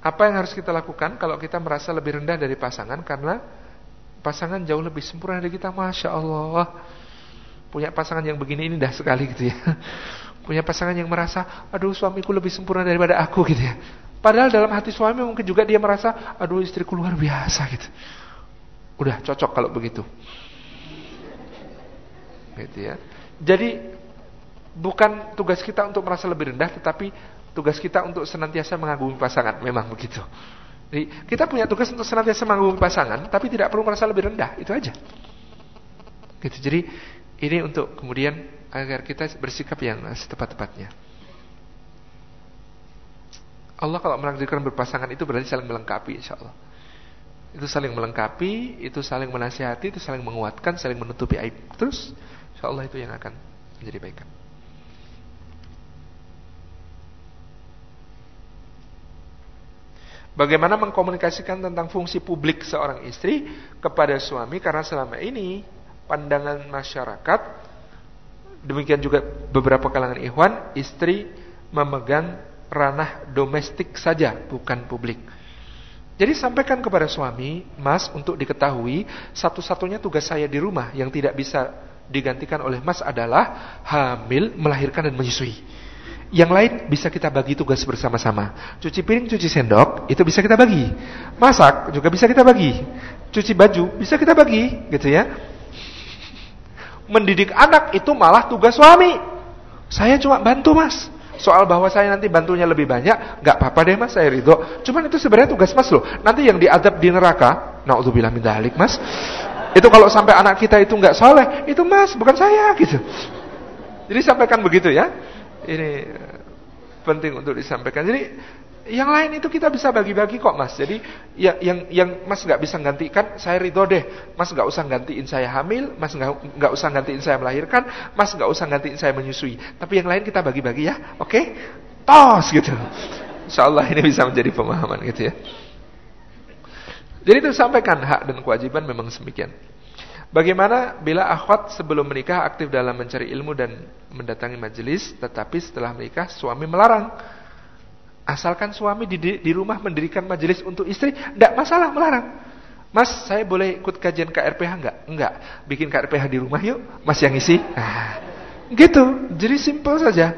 Apa yang harus kita lakukan kalau kita merasa lebih rendah dari pasangan karena pasangan jauh lebih sempurna dari kita, masya Allah. punya pasangan yang begini ini dah sekali gitu ya. Punya pasangan yang merasa, aduh suamiku lebih sempurna daripada aku gitu ya. Padahal dalam hati suami mungkin juga dia merasa, aduh istriku luar biasa gitu. Udah cocok kalau begitu. Gitu ya. Jadi bukan tugas kita untuk merasa lebih rendah, tetapi tugas kita untuk senantiasa mengagumi pasangan. Memang begitu. Jadi kita punya tugas untuk senantiasa mengagumi pasangan, tapi tidak perlu merasa lebih rendah. Itu aja. Gitu. Jadi ini untuk kemudian agar kita bersikap yang setepat-tepatnya. Allah kalau menakdirkan berpasangan itu berarti saling melengkapi insya Allah. Itu saling melengkapi, itu saling menasihati, itu saling menguatkan, saling menutupi aib. Terus insya Allah itu yang akan menjadi baik. Bagaimana mengkomunikasikan tentang fungsi publik seorang istri kepada suami karena selama ini pandangan masyarakat demikian juga beberapa kalangan ikhwan istri memegang ranah domestik saja bukan publik. Jadi sampaikan kepada suami, Mas, untuk diketahui satu-satunya tugas saya di rumah yang tidak bisa digantikan oleh Mas adalah hamil, melahirkan dan menyusui. Yang lain bisa kita bagi tugas bersama-sama. Cuci piring, cuci sendok, itu bisa kita bagi. Masak juga bisa kita bagi. Cuci baju bisa kita bagi, gitu ya mendidik anak itu malah tugas suami. Saya cuma bantu mas. Soal bahwa saya nanti bantunya lebih banyak, nggak apa-apa deh mas, saya ridho. Cuman itu sebenarnya tugas mas loh. Nanti yang diadab di neraka, naudzubillah min dalik mas. Itu kalau sampai anak kita itu nggak soleh, itu mas, bukan saya gitu. Jadi sampaikan begitu ya. Ini penting untuk disampaikan. Jadi yang lain itu kita bisa bagi-bagi kok mas. Jadi yang yang, yang mas nggak bisa gantikan, saya ridho deh. Mas nggak usah gantiin saya hamil, mas nggak nggak usah gantiin saya melahirkan, mas nggak usah gantiin saya menyusui. Tapi yang lain kita bagi-bagi ya, oke? Okay? Tos gitu. Insya Allah ini bisa menjadi pemahaman gitu ya. Jadi itu sampaikan hak dan kewajiban memang semikian. Bagaimana bila akhwat sebelum menikah aktif dalam mencari ilmu dan mendatangi majelis, tetapi setelah menikah suami melarang? Asalkan suami di, di rumah mendirikan majelis untuk istri, tidak masalah melarang. Mas, saya boleh ikut kajian KRPH enggak? Enggak. Bikin KRPH di rumah yuk, Mas yang isi. Nah, gitu. Jadi simpel saja.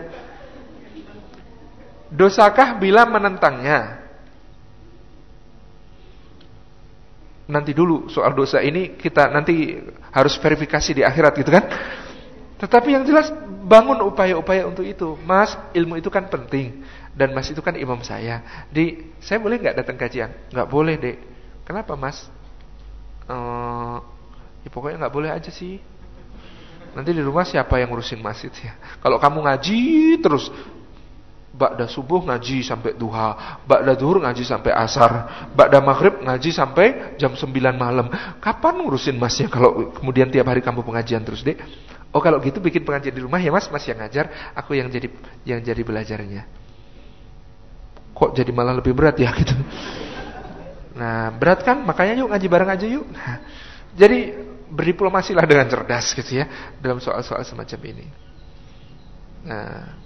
Dosakah bila menentangnya? Nanti dulu soal dosa ini kita nanti harus verifikasi di akhirat gitu kan. Tetapi yang jelas bangun upaya-upaya untuk itu. Mas, ilmu itu kan penting dan Mas itu kan imam saya. Di, saya boleh nggak datang kajian? Nggak boleh dek. Kenapa Mas? Uh, ya pokoknya nggak boleh aja sih. Nanti di rumah siapa yang ngurusin masjid ya? Kalau kamu ngaji terus, Ba'da subuh ngaji sampai duha, Ba'da duhur ngaji sampai asar, Ba'da maghrib ngaji sampai jam 9 malam. Kapan ngurusin masnya kalau kemudian tiap hari kamu pengajian terus, Dek? Oh, kalau gitu bikin pengajian di rumah ya, Mas, Mas yang ngajar, aku yang jadi yang jadi belajarnya kok jadi malah lebih berat ya gitu. Nah, berat kan? Makanya yuk ngaji bareng aja yuk. Nah, jadi berdiplomasilah dengan cerdas gitu ya dalam soal-soal semacam ini. Nah,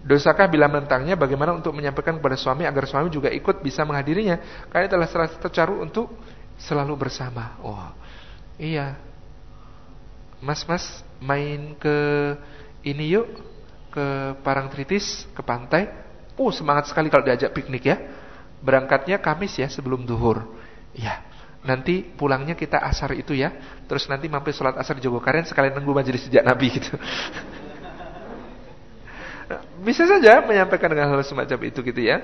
dosakah bila menentangnya bagaimana untuk menyampaikan kepada suami agar suami juga ikut bisa menghadirinya? Karena telah serasa tercaru untuk selalu bersama. Oh, iya. Mas-mas main ke ini yuk ke Parangtritis, ke pantai Oh semangat sekali kalau diajak piknik ya. Berangkatnya Kamis ya sebelum duhur. Ya. Nanti pulangnya kita asar itu ya. Terus nanti mampir sholat asar di Jogokaren sekalian nunggu majelis sejak Nabi gitu. Bisa saja menyampaikan dengan hal semacam itu gitu ya.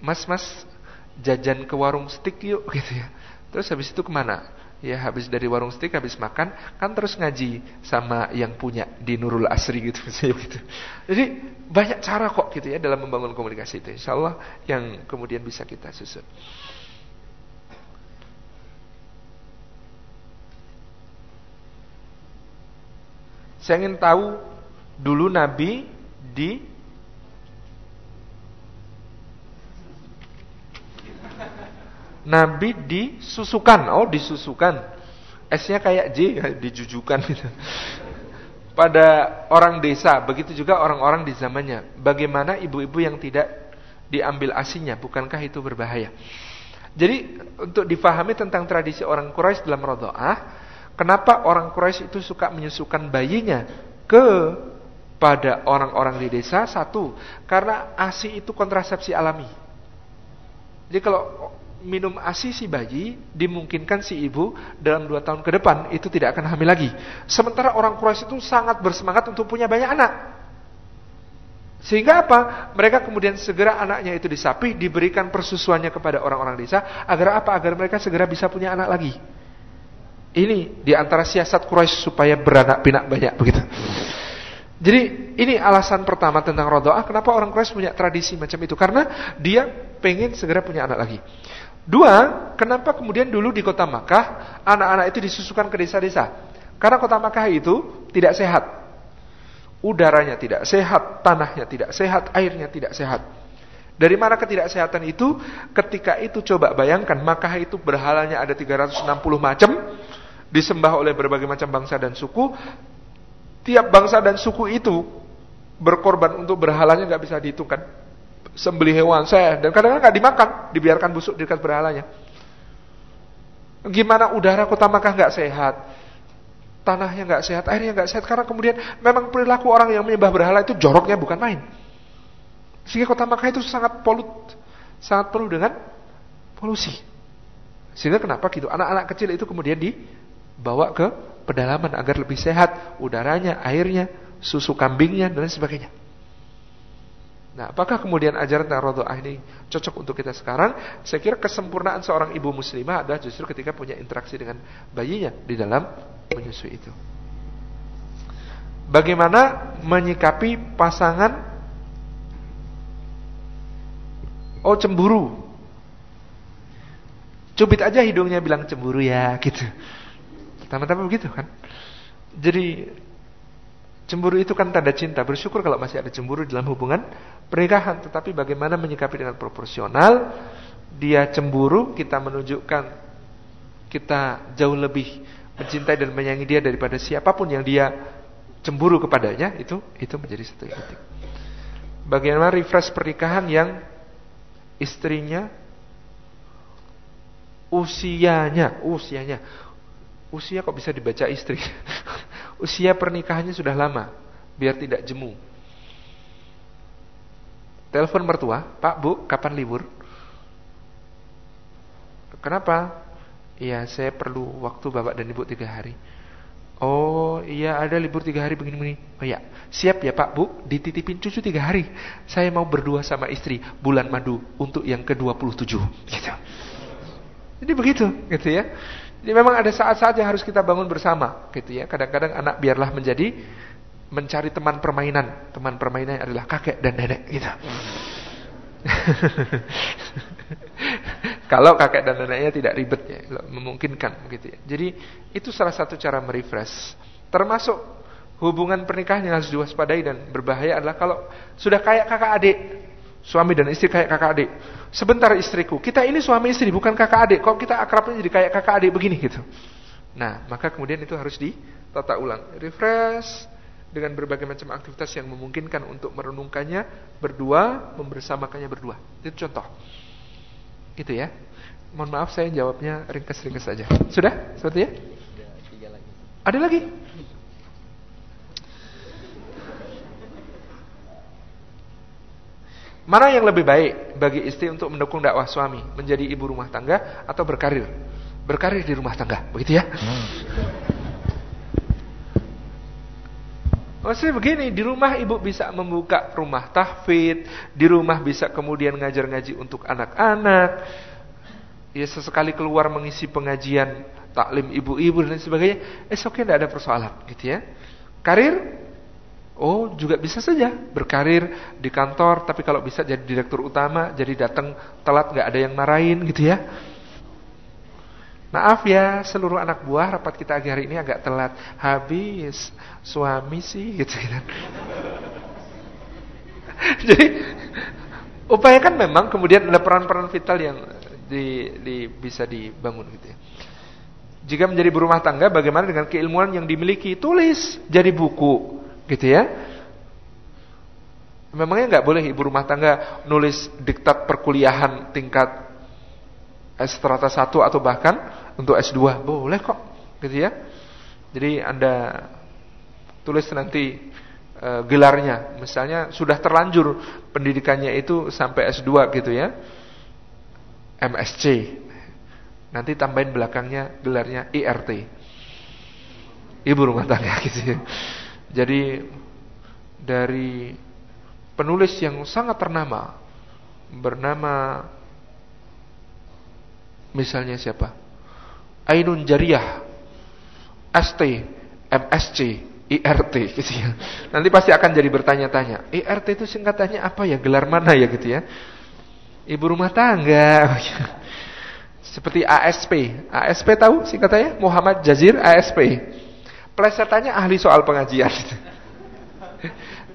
Mas mas jajan ke warung stik yuk gitu ya. Terus habis itu ke mana? Ya habis dari warung steak habis makan kan terus ngaji sama yang punya di Nurul Asri gitu gitu. Jadi banyak cara kok gitu ya dalam membangun komunikasi itu. Insya Allah yang kemudian bisa kita susun. Saya ingin tahu dulu Nabi di Nabi disusukan. Oh, disusukan. S-nya kayak J, dijujukan gitu. Pada orang desa, begitu juga orang-orang di zamannya. Bagaimana ibu-ibu yang tidak diambil asinya, bukankah itu berbahaya? Jadi untuk difahami tentang tradisi orang Quraisy dalam rodoah, Kenapa orang Quraisy itu suka menyusukan bayinya ke pada orang-orang di desa? Satu, karena ASI itu kontrasepsi alami. Jadi kalau minum ASI si bayi, dimungkinkan si ibu dalam dua tahun ke depan itu tidak akan hamil lagi. Sementara orang Quraisy itu sangat bersemangat untuk punya banyak anak. Sehingga apa? Mereka kemudian segera anaknya itu disapi, diberikan persusuannya kepada orang-orang desa, agar apa? Agar mereka segera bisa punya anak lagi. Ini di antara siasat Quraisy supaya beranak pinak banyak begitu. Jadi ini alasan pertama tentang rodoah. Kenapa orang Quraisy punya tradisi macam itu? Karena dia pengen segera punya anak lagi. Dua, kenapa kemudian dulu di kota Makkah anak-anak itu disusukan ke desa-desa? Karena kota Makkah itu tidak sehat. Udaranya tidak sehat, tanahnya tidak sehat, airnya tidak sehat. Dari mana ketidaksehatan itu? Ketika itu coba bayangkan Makkah itu berhalanya ada 360 macam disembah oleh berbagai macam bangsa dan suku. Tiap bangsa dan suku itu berkorban untuk berhalanya nggak bisa dihitungkan. Sembeli hewan saya dan kadang-kadang nggak dimakan, dibiarkan busuk di dekat berhalanya. Gimana udara kota Makkah nggak sehat, tanahnya nggak sehat, airnya nggak sehat karena kemudian memang perilaku orang yang menyembah berhala itu joroknya bukan main. Sehingga kota Makkah itu sangat polut, sangat penuh dengan polusi. Sehingga kenapa gitu? Anak-anak kecil itu kemudian di bawa ke pedalaman agar lebih sehat udaranya, airnya, susu kambingnya dan sebagainya. Nah, apakah kemudian ajaran tentang rodoah ini cocok untuk kita sekarang? Saya kira kesempurnaan seorang ibu muslimah adalah justru ketika punya interaksi dengan bayinya di dalam menyusui itu. Bagaimana menyikapi pasangan Oh cemburu Cubit aja hidungnya bilang cemburu ya gitu Pertama-tama begitu kan. Jadi cemburu itu kan tanda cinta. Bersyukur kalau masih ada cemburu dalam hubungan pernikahan. Tetapi bagaimana menyikapi dengan proporsional. Dia cemburu, kita menunjukkan kita jauh lebih mencintai dan menyayangi dia daripada siapa pun yang dia cemburu kepadanya. Itu itu menjadi satu yang. Bagaimana refresh pernikahan yang istrinya usianya, usianya Usia kok bisa dibaca istri? Usia pernikahannya sudah lama, biar tidak jemu. Telepon mertua, Pak Bu, kapan libur? Kenapa? Iya, saya perlu waktu bapak dan ibu tiga hari. Oh iya ada libur tiga hari begini-begini Oh iya siap ya pak bu Dititipin cucu tiga hari Saya mau berdua sama istri Bulan madu untuk yang ke-27 gitu. Jadi begitu gitu ya jadi memang ada saat-saat yang harus kita bangun bersama, gitu ya. Kadang-kadang anak biarlah menjadi mencari teman permainan. Teman permainan adalah kakek dan nenek, gitu. Kalau kakek dan neneknya tidak ribet ya, memungkinkan gitu ya. Jadi itu salah satu cara merefresh. Termasuk hubungan pernikahan yang harus diwaspadai dan berbahaya adalah kalau sudah kayak kakak adik, suami dan istri kayak kakak adik. Sebentar istriku, kita ini suami istri bukan kakak adik. Kok kita akrabnya jadi kayak kakak adik begini gitu. Nah, maka kemudian itu harus ditata ulang. Refresh dengan berbagai macam aktivitas yang memungkinkan untuk merenungkannya berdua, membersamakannya berdua. Itu contoh. Itu ya. Mohon maaf saya jawabnya ringkas-ringkas saja. Sudah? Seperti ya? Ada lagi? Mana yang lebih baik bagi istri untuk mendukung dakwah suami, menjadi ibu rumah tangga atau berkarir? Berkarir di rumah tangga, begitu ya? Hmm. Maksudnya begini, di rumah ibu bisa membuka rumah tahfidz, di rumah bisa kemudian ngajar ngaji untuk anak-anak. Ya sesekali keluar mengisi pengajian taklim ibu-ibu dan sebagainya. Eh okay, tidak ada persoalan gitu ya. Karir Oh juga bisa saja berkarir di kantor Tapi kalau bisa jadi direktur utama Jadi datang telat gak ada yang marahin gitu ya. Maaf ya seluruh anak buah Rapat kita hari ini agak telat. Habis suami sih gitu kan. Jadi Upayakan memang kemudian ada peran-peran vital yang di, di, bisa dibangun gitu ya. Jika menjadi berumah tangga Bagaimana dengan keilmuan yang dimiliki? Tulis jadi buku Gitu ya. Memangnya nggak boleh ibu rumah tangga nulis diktat perkuliahan tingkat strata 1 atau bahkan untuk S2? Boleh kok. Gitu ya. Jadi Anda tulis nanti e, gelarnya. Misalnya sudah terlanjur pendidikannya itu sampai S2 gitu ya. MSc. Nanti tambahin belakangnya gelarnya IRT. Ibu rumah tangga gitu ya. Jadi dari penulis yang sangat ternama bernama misalnya siapa? Ainun Jariyah ST, MSC, IRT gitu ya. Nanti pasti akan jadi bertanya-tanya, IRT itu singkatannya apa ya? Gelar mana ya gitu ya? Ibu rumah tangga. Seperti ASP. ASP tahu singkatannya? Muhammad Jazir ASP. Plesetannya ahli soal pengajian.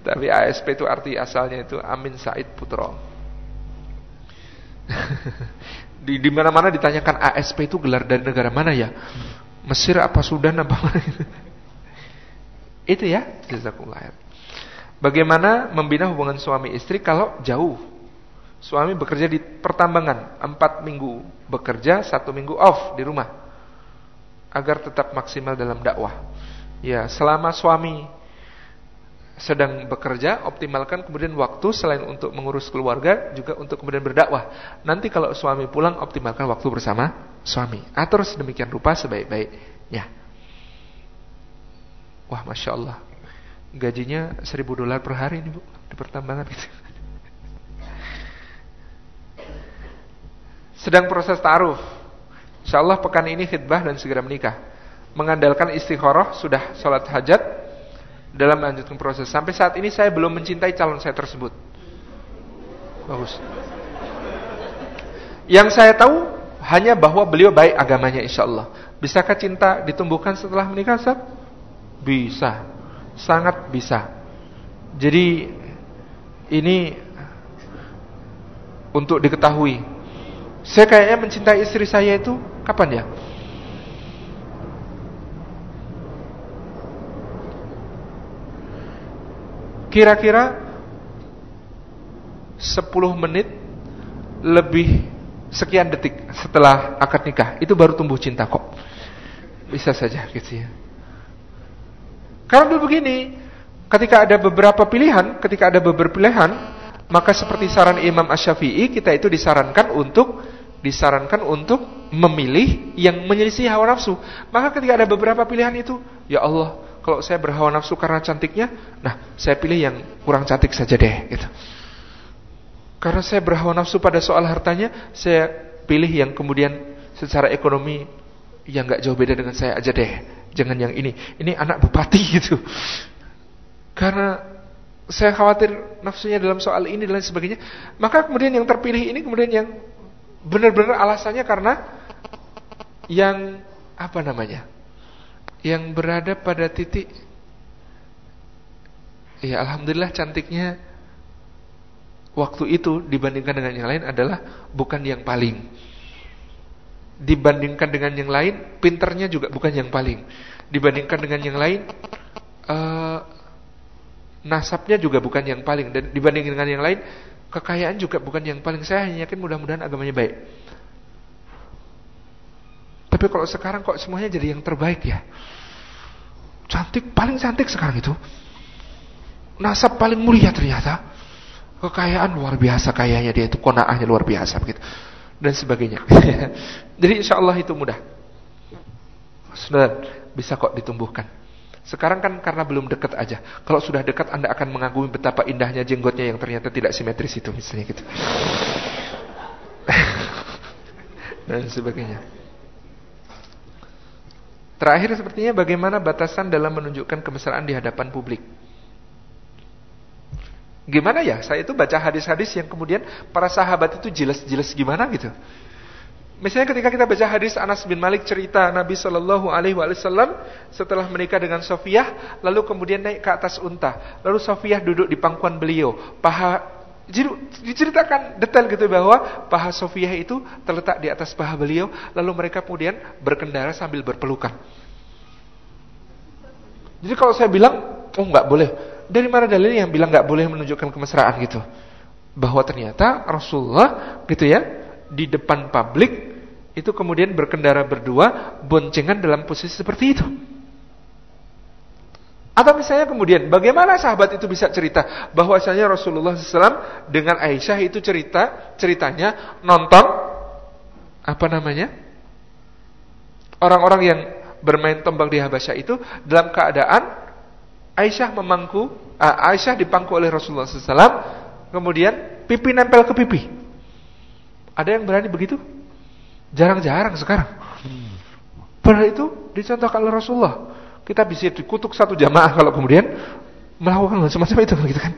Tapi ASP itu arti asalnya itu Amin Said Putro. di di mana-mana ditanyakan ASP itu gelar dari negara mana ya? Mesir apa Sudan apa itu ya, jazakumullah. Bagaimana membina hubungan suami istri kalau jauh? Suami bekerja di pertambangan, empat minggu bekerja, satu minggu off di rumah, agar tetap maksimal dalam dakwah. Ya, selama suami sedang bekerja, optimalkan kemudian waktu selain untuk mengurus keluarga juga untuk kemudian berdakwah. Nanti kalau suami pulang, optimalkan waktu bersama suami. Atur sedemikian rupa sebaik-baiknya. Wah, masya Allah, gajinya seribu dolar per hari ini bu di pertambangan. Sedang proses taruh. Insya Allah pekan ini khidbah dan segera menikah. Mengandalkan istikharah sudah sholat hajat dalam melanjutkan proses. Sampai saat ini saya belum mencintai calon saya tersebut. Bagus. Yang saya tahu hanya bahwa beliau baik agamanya insya Allah. Bisakah cinta ditumbuhkan setelah menikah Ustaz? Bisa. Sangat bisa. Jadi ini untuk diketahui. Saya kayaknya mencintai istri saya itu kapan ya? Kira-kira 10 menit lebih sekian detik setelah akad nikah itu baru tumbuh cinta kok. Bisa saja gitu ya. Dulu begini, ketika ada beberapa pilihan, ketika ada beberapa pilihan, maka seperti saran Imam Ash-Syafi'i, kita itu disarankan untuk disarankan untuk memilih yang menyelisih hawa nafsu. Maka ketika ada beberapa pilihan itu, ya Allah, kalau saya berhawa nafsu karena cantiknya, nah saya pilih yang kurang cantik saja deh gitu. Karena saya berhawa nafsu pada soal hartanya, saya pilih yang kemudian secara ekonomi yang gak jauh beda dengan saya aja deh. Jangan yang ini. Ini anak bupati gitu. Karena saya khawatir nafsunya dalam soal ini dan lain sebagainya. Maka kemudian yang terpilih ini kemudian yang benar-benar alasannya karena yang apa namanya? Yang berada pada titik. Ya alhamdulillah cantiknya waktu itu dibandingkan dengan yang lain adalah bukan yang paling. Dibandingkan dengan yang lain pinternya juga bukan yang paling. Dibandingkan dengan yang lain uh, nasabnya juga bukan yang paling. Dan dibandingkan dengan yang lain kekayaan juga bukan yang paling. Saya hanya yakin mudah-mudahan agamanya baik tapi kalau sekarang kok semuanya jadi yang terbaik ya. Cantik, paling cantik sekarang itu. Nasab paling mulia ternyata. Kekayaan luar biasa kayanya dia itu, konaahnya luar biasa begitu. Dan sebagainya. jadi insya Allah itu mudah. Sudah bisa kok ditumbuhkan. Sekarang kan karena belum dekat aja. Kalau sudah dekat Anda akan mengagumi betapa indahnya jenggotnya yang ternyata tidak simetris itu misalnya gitu. Dan sebagainya. Terakhir sepertinya bagaimana batasan dalam menunjukkan kemesraan di hadapan publik. Gimana ya? Saya itu baca hadis-hadis yang kemudian para sahabat itu jelas-jelas gimana gitu. Misalnya ketika kita baca hadis Anas bin Malik cerita Nabi Shallallahu Alaihi Wasallam setelah menikah dengan Sofiyah, lalu kemudian naik ke atas unta, lalu Sofiyah duduk di pangkuan beliau, paha diceritakan detail gitu bahwa paha Sofiyah itu terletak di atas paha beliau, lalu mereka kemudian berkendara sambil berpelukan. Jadi kalau saya bilang, oh nggak boleh, dari mana dalil yang bilang nggak boleh menunjukkan kemesraan gitu? Bahwa ternyata Rasulullah gitu ya di depan publik itu kemudian berkendara berdua boncengan dalam posisi seperti itu. Atau misalnya kemudian bagaimana sahabat itu bisa cerita bahwasanya Rasulullah SAW dengan Aisyah itu cerita ceritanya nonton apa namanya orang-orang yang bermain tombak di Habasyah itu dalam keadaan Aisyah memangku Aisyah dipangku oleh Rasulullah SAW kemudian pipi nempel ke pipi. Ada yang berani begitu? Jarang-jarang sekarang. Padahal itu dicontohkan oleh Rasulullah. Kita bisa dikutuk satu jamaah kalau kemudian melakukan semacam itu gitu kan.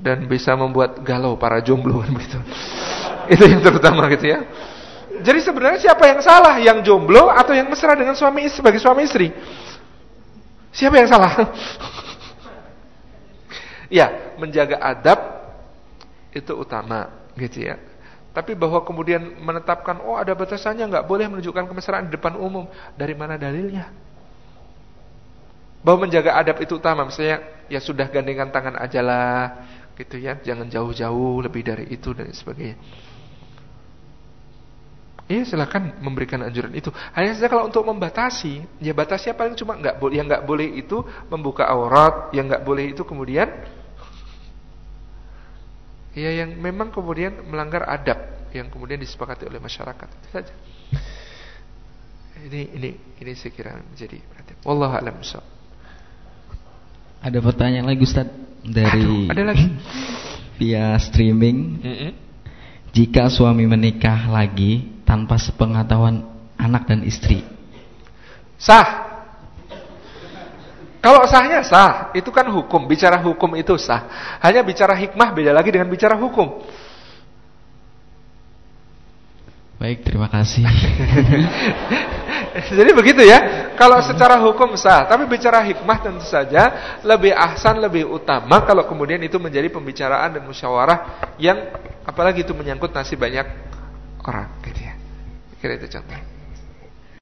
Dan bisa membuat galau para jomblo kan begitu. Itu yang terutama gitu ya. Jadi sebenarnya siapa yang salah? Yang jomblo atau yang mesra dengan suami sebagai suami istri? Siapa yang salah? ya, menjaga adab itu utama gitu ya. Tapi bahwa kemudian menetapkan oh ada batasannya nggak boleh menunjukkan kemesraan di depan umum. Dari mana dalilnya? Bahwa menjaga adab itu utama, misalnya ya sudah gandengan tangan ajalah gitu ya, jangan jauh-jauh lebih dari itu dan sebagainya. Iya silakan memberikan anjuran itu. Hanya saja kalau untuk membatasi, ya batasnya paling cuma nggak boleh, yang nggak boleh itu membuka aurat, yang nggak boleh itu kemudian ya yang memang kemudian melanggar adab yang kemudian disepakati oleh masyarakat. Itu saja. Ini ini ini saya kira menjadi perhatian. Wallahu alam ada pertanyaan lagi Ustaz? Dari Aduh, ada lagi. via streaming. Mm -hmm. jika suami menikah lagi tanpa sepengetahuan anak dan istri? Sah kalau sahnya sah, itu kan hukum. Bicara hukum itu sah. Hanya bicara hikmah beda lagi dengan bicara hukum. Baik, terima kasih. Jadi begitu ya. Kalau secara hukum sah, tapi bicara hikmah tentu saja lebih ahsan, lebih utama kalau kemudian itu menjadi pembicaraan dan musyawarah yang apalagi itu menyangkut nasib banyak orang gitu ya. Kira itu contoh.